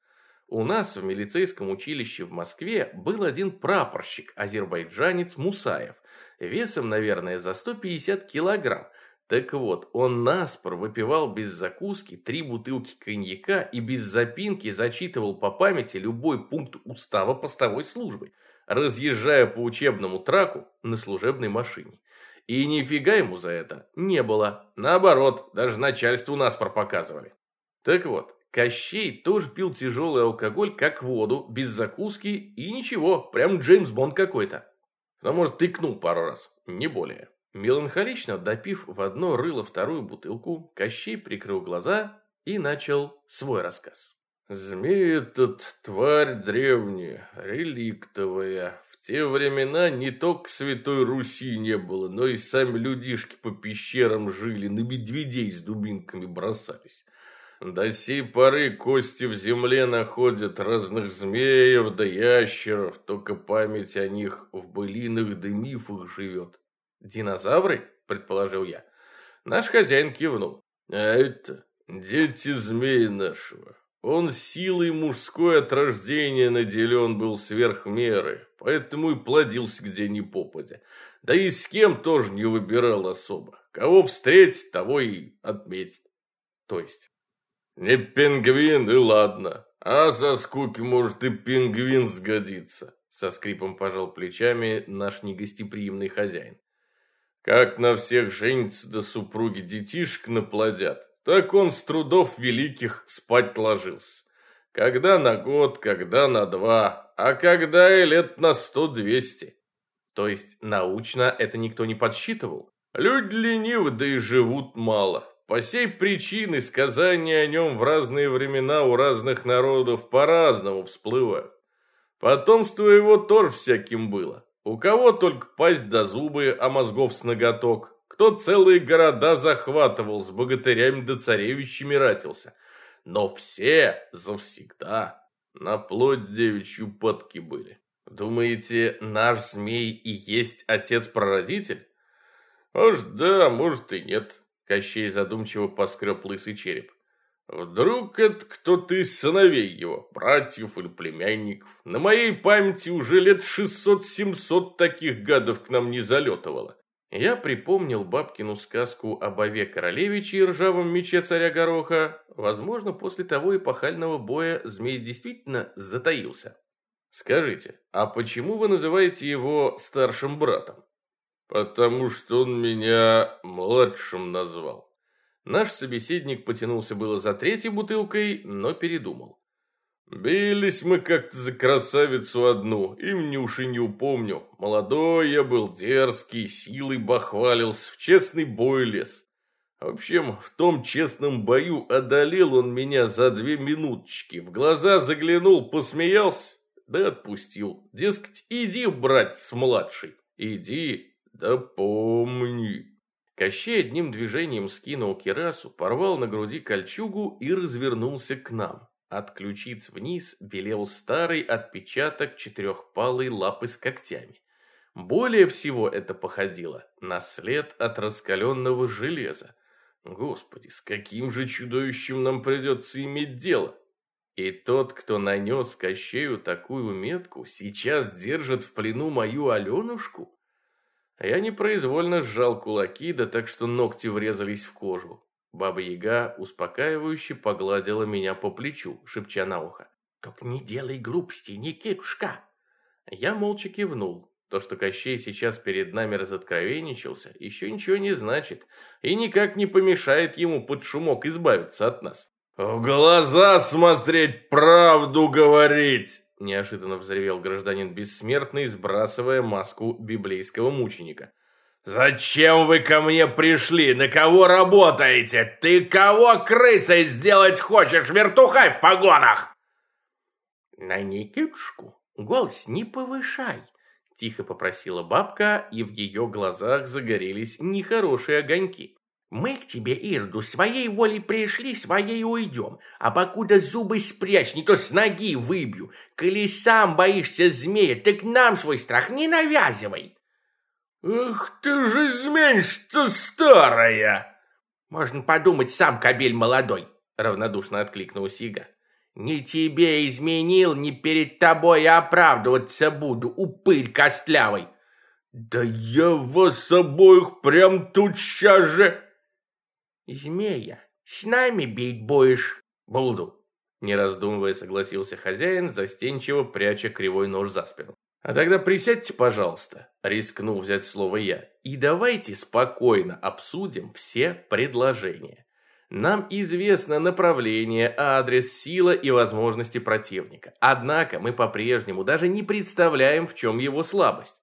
У нас в милицейском училище в Москве был один прапорщик, азербайджанец Мусаев, весом, наверное, за 150 килограмм, так вот, он наспор выпивал без закуски три бутылки коньяка и без запинки зачитывал по памяти любой пункт устава постовой службы, разъезжая по учебному траку на служебной машине. И нифига ему за это не было. Наоборот, даже начальству наспор показывали. Так вот, Кощей тоже пил тяжелый алкоголь, как воду, без закуски и ничего, прям Джеймс Бонд какой-то. Ну, может, тыкнул пару раз, не более. Меланхолично допив в одно рыло вторую бутылку, Кощей прикрыл глаза и начал свой рассказ. «Змей этот тварь древняя, реликтовая. В те времена не только Святой Руси не было, но и сами людишки по пещерам жили, на медведей с дубинками бросались. До сей поры кости в земле находят разных змеев да ящеров, только память о них в былинах да мифах живет. «Динозавры?» – предположил я. Наш хозяин кивнул. «А это дети змеи нашего. Он силой мужской от рождения наделен был сверх меры, поэтому и плодился где ни попадя. Да и с кем тоже не выбирал особо. Кого встретит, того и отметит. То есть, не пингвин, и ладно. А за скуки может и пингвин сгодится. Со скрипом пожал плечами наш негостеприимный хозяин. Как на всех женится до супруги детишек наплодят, так он с трудов великих спать ложился. Когда на год, когда на два, а когда и лет на сто-двести. То есть научно это никто не подсчитывал? Люди ленивы, да и живут мало. По сей причине сказания о нем в разные времена у разных народов по-разному всплывают. Потомство его тоже всяким было. У кого только пасть до зубы, а мозгов с ноготок. Кто целые города захватывал, с богатырями да царевичами ратился. Но все завсегда на плоть девичью подки были. Думаете, наш змей и есть отец-прародитель? Может, да, может и нет. Кощей задумчиво поскреб лысый череп. Вдруг это кто-то из сыновей его, братьев или племянников. На моей памяти уже лет шестьсот-семьсот таких гадов к нам не залетывало. Я припомнил бабкину сказку об Ове Королевиче и ржавом мече царя Гороха. Возможно, после того эпохального боя змей действительно затаился. Скажите, а почему вы называете его старшим братом? Потому что он меня младшим назвал. Наш собеседник потянулся было за третьей бутылкой, но передумал. Бились мы как-то за красавицу одну, имени уж и не упомню. Молодой я был, дерзкий, силой бахвалился, в честный бой лез. В общем, в том честном бою одолел он меня за две минуточки. В глаза заглянул, посмеялся, да отпустил. Дескать, иди, брать с младшей, иди, да помни. Кощей одним движением скинул кирасу, порвал на груди кольчугу и развернулся к нам. От ключиц вниз белел старый отпечаток четырехпалой лапы с когтями. Более всего это походило на след от раскаленного железа. Господи, с каким же чудовищем нам придется иметь дело? И тот, кто нанес Кощею такую метку, сейчас держит в плену мою Аленушку? Я непроизвольно сжал кулаки, да так что ногти врезались в кожу. Баба-яга успокаивающе погладила меня по плечу, шепча на ухо. «Только не делай глупости, Никитушка!» Я молча кивнул. То, что Кощей сейчас перед нами разоткровенничался, еще ничего не значит и никак не помешает ему под шумок избавиться от нас. «В глаза смотреть, правду говорить!» Неожиданно взревел гражданин бессмертный, сбрасывая маску библейского мученика. «Зачем вы ко мне пришли? На кого работаете? Ты кого крысой сделать хочешь, вертухай в погонах?» «На Никитушку голос не повышай», — тихо попросила бабка, и в ее глазах загорелись нехорошие огоньки. Мы к тебе, Ирду, своей волей пришли, своей уйдем. А покуда зубы спрячь, не то с ноги выбью. Коли сам боишься змея, так нам свой страх не навязывай. Ах ты же изменщица старая! Можно подумать, сам кобель молодой, равнодушно откликнулась Ига. Не тебе изменил, не перед тобой оправдываться буду, упырь костлявый. Да я вас обоих прям тут сейчас же... «Змея, с нами бить будешь?» «Буду», — не раздумывая согласился хозяин, застенчиво пряча кривой нож за спину. «А тогда присядьте, пожалуйста», — рискнул взять слово я, «и давайте спокойно обсудим все предложения. Нам известно направление, адрес, сила и возможности противника. Однако мы по-прежнему даже не представляем, в чем его слабость».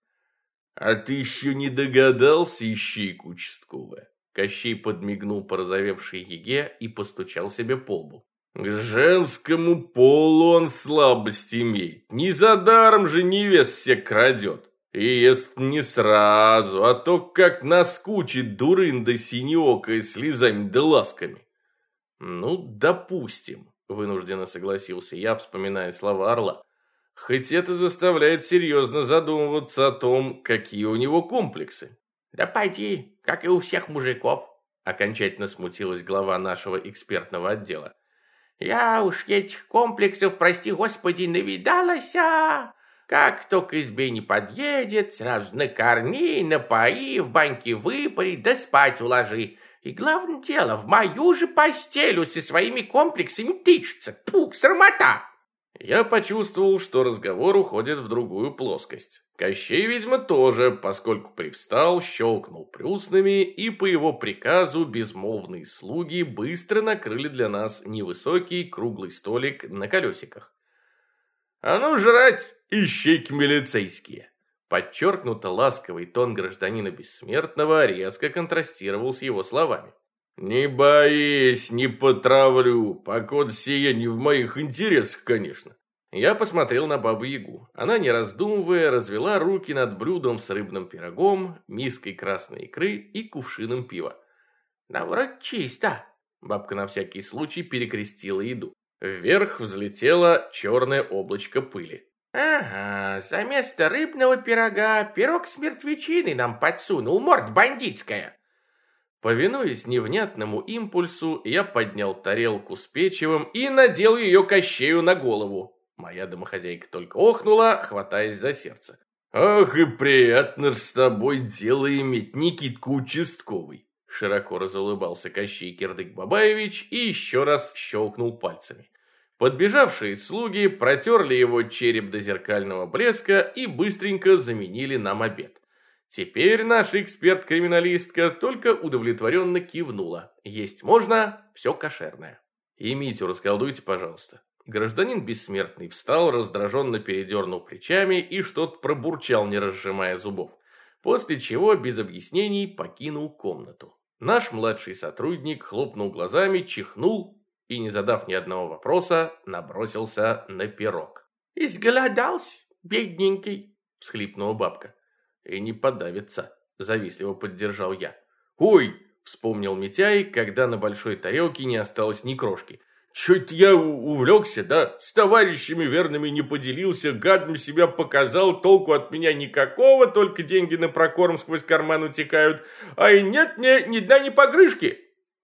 «А ты еще не догадался, ищейка участковая?» Кощей подмигнул порозовевшей Еге и постучал себе по лбу. К женскому полу он слабость имеет. Не за даром же невест все крадет. И ест не сразу, а то как наскучит дурында синеокая слезами да ласками. Ну, допустим, вынужденно согласился я, вспоминая слова Орла. Хоть это заставляет серьезно задумываться о том, какие у него комплексы. Да пойди, как и у всех мужиков, окончательно смутилась глава нашего экспертного отдела. Я уж этих комплексов, прости господи, навидалась, а... Как только избе не подъедет, сразу накорми, напои, в баньке выпари, да спать уложи. И главное дело, в мою же постелю со своими комплексами тычутся. Пук, срамота! Я почувствовал, что разговор уходит в другую плоскость. Кощей, видимо, тоже, поскольку привстал, щелкнул плюсными, и по его приказу безмолвные слуги быстро накрыли для нас невысокий круглый столик на колесиках. «А ну жрать, ищейки милицейские!» Подчеркнуто ласковый тон гражданина Бессмертного резко контрастировал с его словами. «Не боись, не потравлю, покуда сие не в моих интересах, конечно». Я посмотрел на Бабу-Ягу. Она, не раздумывая, развела руки над блюдом с рыбным пирогом, миской красной икры и кувшином пива. «Да вроде чисто», — бабка на всякий случай перекрестила еду. Вверх взлетело черное облачко пыли. «Ага, за место рыбного пирога пирог с мертвечиной нам подсунул, морд бандитская!» Повинуясь невнятному импульсу, я поднял тарелку с печевом и надел ее кощею на голову. Моя домохозяйка только охнула, хватаясь за сердце. «Ах, и приятно с тобой дело иметь, Никитку участковый!» Широко разулыбался Кощей Кирдык-Бабаевич и еще раз щелкнул пальцами. Подбежавшие слуги протерли его череп до зеркального блеска и быстренько заменили нам обед. Теперь наша эксперт-криминалистка только удовлетворенно кивнула. Есть можно, все кошерное. И Митю расколдуйте, пожалуйста. Гражданин бессмертный встал, раздраженно передернул плечами и что-то пробурчал, не разжимая зубов. После чего, без объяснений, покинул комнату. Наш младший сотрудник хлопнул глазами, чихнул и, не задав ни одного вопроса, набросился на пирог. «Изголодался, бедненький!» – всхлипнула бабка. «И не подавится», – завистливо поддержал я. «Ой!» – вспомнил Митяй, когда на большой тарелке не осталось ни крошки. «Чуть я увлекся, да? С товарищами верными не поделился, гадом себя показал, толку от меня никакого, только деньги на прокорм сквозь карман утекают, а и нет мне ни дна, ни погрышки!»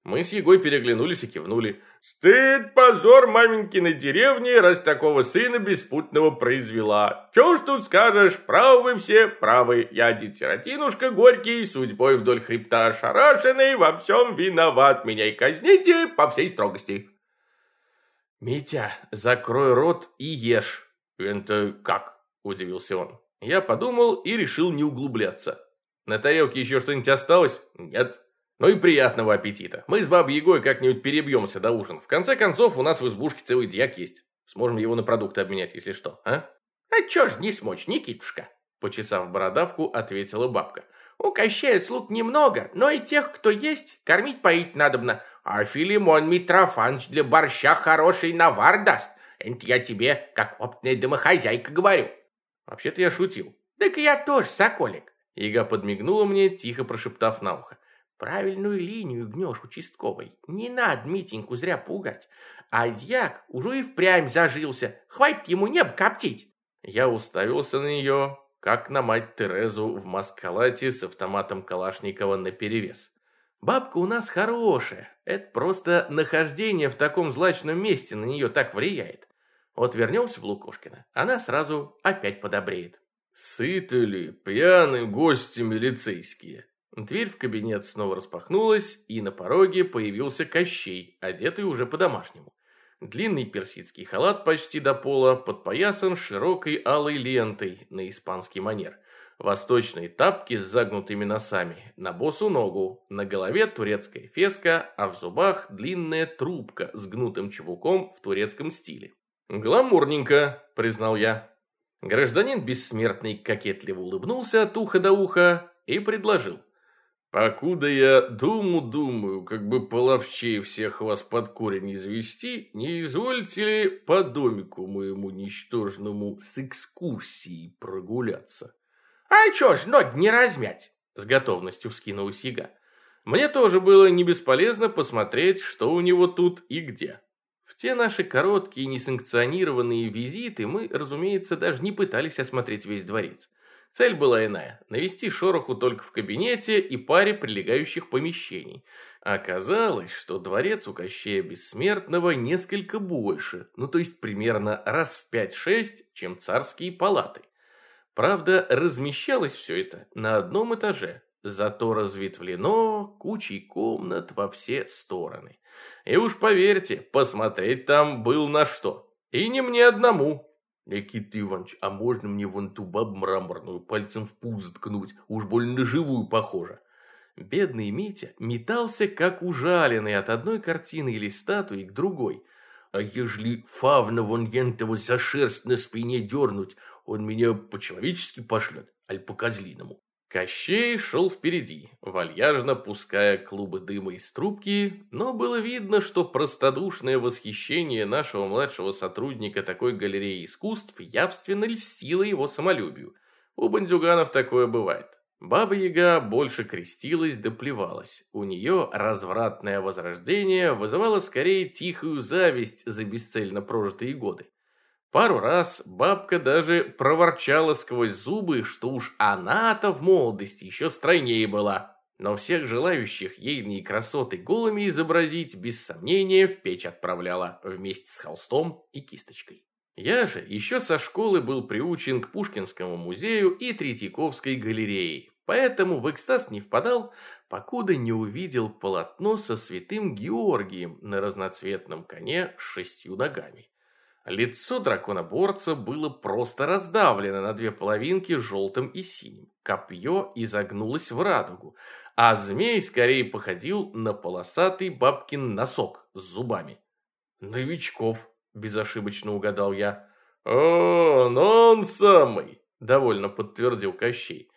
Мы с Егой переглянулись и кивнули. «Стыд, позор маменькиной деревни, раз такого сына беспутного произвела. Чего ж тут скажешь, правы вы все, правы. Я дитятинушка горький, судьбой вдоль хребта ошарашенный, во всем виноват. Меня и казните по всей строгости». «Митя, закрой рот и ешь». «Это как?» – удивился он. Я подумал и решил не углубляться. «На тарелке еще что-нибудь осталось?» «Нет». Ну и приятного аппетита. Мы с бабой Егой как-нибудь перебьемся до ужина. В конце концов, у нас в избушке целый дьяк есть. Сможем его на продукты обменять, если что, а? А чё ж не смочь, Никитушка? Почесав бородавку, ответила бабка. У Кощея слуг немного, но и тех, кто есть, кормить поить надобно. А Филимон Митрофанович для борща хороший навар даст. Это я тебе, как опытная домохозяйка, говорю. Вообще-то я шутил. Так я тоже, соколик. Ига подмигнула мне, тихо прошептав на ухо. Правильную линию гнешь, участковый. Не надо Митеньку зря пугать. А дьяк уже и впрямь зажился. Хватит ему небо коптить. Я уставился на нее, как на мать Терезу в маскалате с автоматом Калашникова наперевес. Бабка у нас хорошая. Это просто нахождение в таком злачном месте на нее так влияет. Вот вернемся в Лукошкино, она сразу опять подобреет. Сыты ли пьяные гости милицейские? Дверь в кабинет снова распахнулась, и на пороге появился Кощей, одетый уже по-домашнему. Длинный персидский халат почти до пола, подпоясан широкой алой лентой на испанский манер. Восточные тапки с загнутыми носами, на босу ногу, на голове турецкая феска, а в зубах длинная трубка с гнутым чебуком в турецком стиле. «Гламурненько», — признал я. Гражданин бессмертный кокетливо улыбнулся от уха до уха и предложил. Покуда я думу-думаю, как бы половчей всех вас под корень извести, не извольте ли по домику моему ничтожному с экскурсией прогуляться? А чё ж, ноги не размять? С готовностью вскинулась яга. Мне тоже было не бесполезно посмотреть, что у него тут и где. В те наши короткие несанкционированные визиты мы, разумеется, даже не пытались осмотреть весь дворец. Цель была иная – навести шороху только в кабинете и паре прилегающих помещений. Оказалось, что дворец у Кощея Бессмертного несколько больше, ну то есть примерно раз в 5-6, чем царские палаты. Правда, размещалось все это на одном этаже, зато разветвлено кучей комнат во все стороны. И уж поверьте, посмотреть там был на что. И не мне одному. Никита Иванович, а можно мне вон ту бабу мраморную пальцем в пул заткнуть? Уж больно живую похоже. Бедный Митя метался, как ужаленный от одной картины или статуи к другой. А ежели фавна вон ентого за шерсть на спине дернуть, он меня по-человечески пошлет, аль по-козлиному. Кощей шел впереди, вальяжно пуская клубы дыма из трубки, но было видно, что простодушное восхищение нашего младшего сотрудника такой галереи искусств явственно льстило его самолюбию. У бандюганов такое бывает. Баба-яга больше крестилась да плевалась. У нее развратное возрождение вызывало скорее тихую зависть за бесцельно прожитые годы. Пару раз бабка даже проворчала сквозь зубы, что уж она-то в молодости еще стройнее была. Но всех желающих ейные красоты голыми изобразить, без сомнения, в печь отправляла вместе с холстом и кисточкой. Я же еще со школы был приучен к Пушкинскому музею и Третьяковской галерее, поэтому в экстаз не впадал, покуда не увидел полотно со святым Георгием на разноцветном коне с шестью ногами. Лицо драконоборца было просто раздавлено на две половинки желтым и синим. Копье изогнулось в радугу, а змей скорее походил на полосатый бабкин носок с зубами. «Новичков», безошибочно угадал я. «О, ну он самый!» – довольно подтвердил Кощей.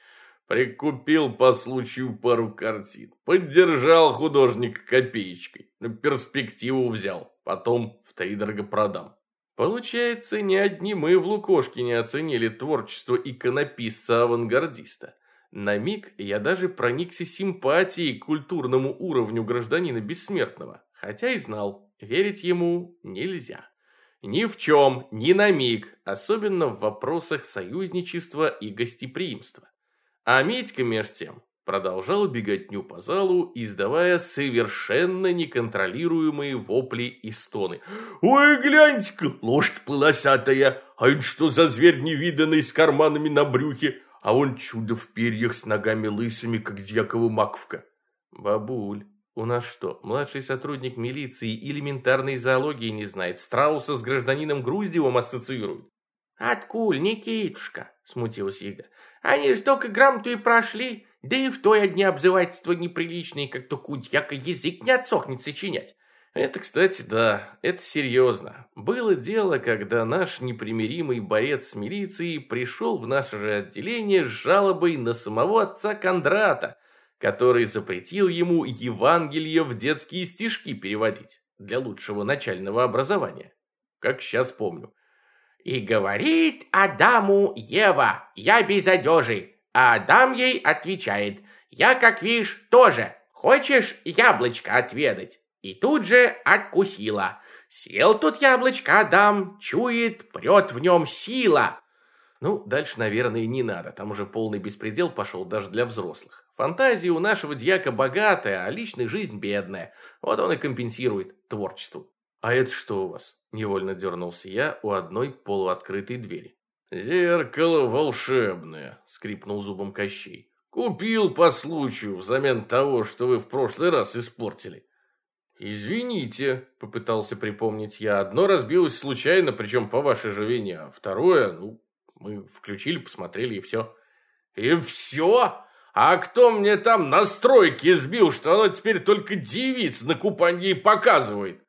Прикупил по случаю пару картин. Поддержал художника копеечкой. На перспективу взял. Потом втридорого продам. Получается, ни одни мы в Лукошке не оценили творчество иконописца-авангардиста. На миг я даже проникся симпатией к культурному уровню гражданина бессмертного, хотя и знал, верить ему нельзя. Ни в чем, ни на миг, особенно в вопросах союзничества и гостеприимства. А Медька меж тем продолжал беготню по залу, издавая совершенно неконтролируемые вопли и стоны. «Ой, гляньте-ка, лошадь полосатая! А это что за зверь невиданный с карманами на брюхе? А он чудо в перьях с ногами лысыми, как дьякова маковка!» «Бабуль, у нас что, младший сотрудник милиции элементарной зоологии не знает, страуса с гражданином Груздевым ассоциирует? Откуль, Никитушка, смутилась Ига. Они ж только грамоту и прошли, да и в той одни обзывательства неприличные, как то кудьяка язык не отсохнет сочинять. Это, кстати, да, это серьезно. Было дело, когда наш непримиримый борец с милицией пришел в наше же отделение с жалобой на самого отца Кондрата, который запретил ему Евангелие в детские стишки переводить для лучшего начального образования. Как сейчас помню. «И говорит Адаму Ева, я без одежи». А Адам ей отвечает, «Я, как видишь, тоже. Хочешь яблочко отведать?» И тут же откусила. Сел тут яблочко Адам, чует, прет в нем сила. Ну, дальше, наверное, не надо. Там уже полный беспредел пошел даже для взрослых. Фантазия у нашего дьяка богатая, а личная жизнь бедная. Вот он и компенсирует творчеству. «А это что у вас?» – невольно дернулся я у одной полуоткрытой двери. «Зеркало волшебное», – скрипнул зубом Кощей. «Купил по случаю, взамен того, что вы в прошлый раз испортили». «Извините», – попытался припомнить я. «Одно разбилось случайно, причем по вашей же вине, а второе, ну, мы включили, посмотрели и все». «И все?» А кто мне там настройки сбил, что она теперь только девиц на купанье показывает?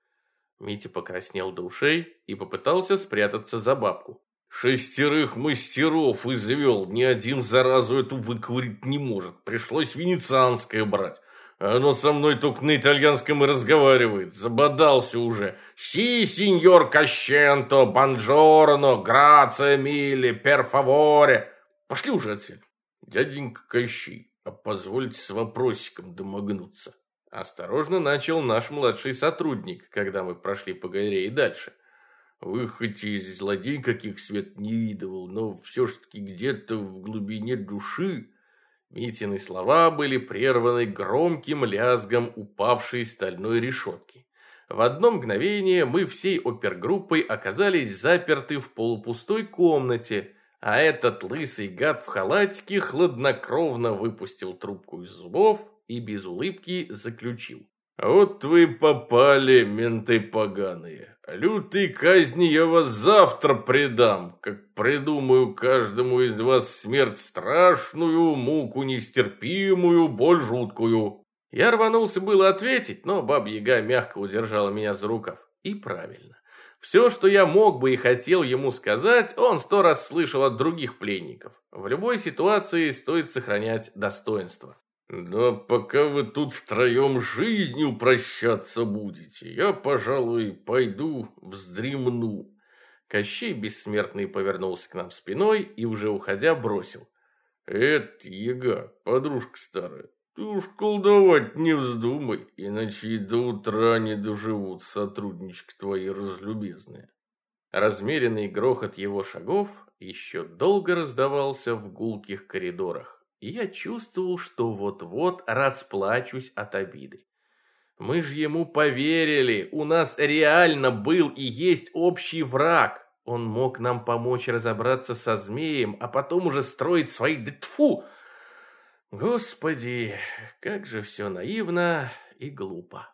Митя покраснел до ушей и попытался спрятаться за бабку. Шестерых мастеров извел, ни один заразу эту выковырить не может. Пришлось венецианское брать. Оно со мной только на итальянском и разговаривает. Забодался уже. Си, сеньор Кащенто, бонжорно, грация, мили, перфаворе. Пошли уже отсюда. «Дяденька Кощей, а позвольте с вопросиком домогнуться». Осторожно начал наш младший сотрудник, когда мы прошли по галерее дальше. Вы хоть и злодей каких свет не видывал, но все ж таки где-то в глубине души... Митины слова были прерваны громким лязгом упавшей стальной решетки. В одно мгновение мы всей опергруппой оказались заперты в полупустой комнате, а этот лысый гад в халатике хладнокровно выпустил трубку из зубов и без улыбки заключил. Вот вы попали, менты поганые. Лютой казни я вас завтра предам, как придумаю каждому из вас смерть страшную, муку нестерпимую, боль жуткую. Я рванулся было ответить, но баба-яга мягко удержала меня за рукав. И правильно. Все, что я мог бы и хотел ему сказать, он сто раз слышал от других пленников. В любой ситуации стоит сохранять достоинство. «Да пока вы тут втроем жизнью прощаться будете, я, пожалуй, пойду вздремну». Кощей Бессмертный повернулся к нам спиной и, уже уходя, бросил. «Это, яга, подружка старая, ты уж колдовать не вздумай, иначе и до утра не доживут сотруднички твои разлюбезные». Размеренный грохот его шагов еще долго раздавался в гулких коридорах и я чувствовал, что вот-вот расплачусь от обиды. Мы же ему поверили, у нас реально был и есть общий враг. Он мог нам помочь разобраться со змеем, а потом уже строить свои... Тьфу! Господи, как же все наивно и глупо.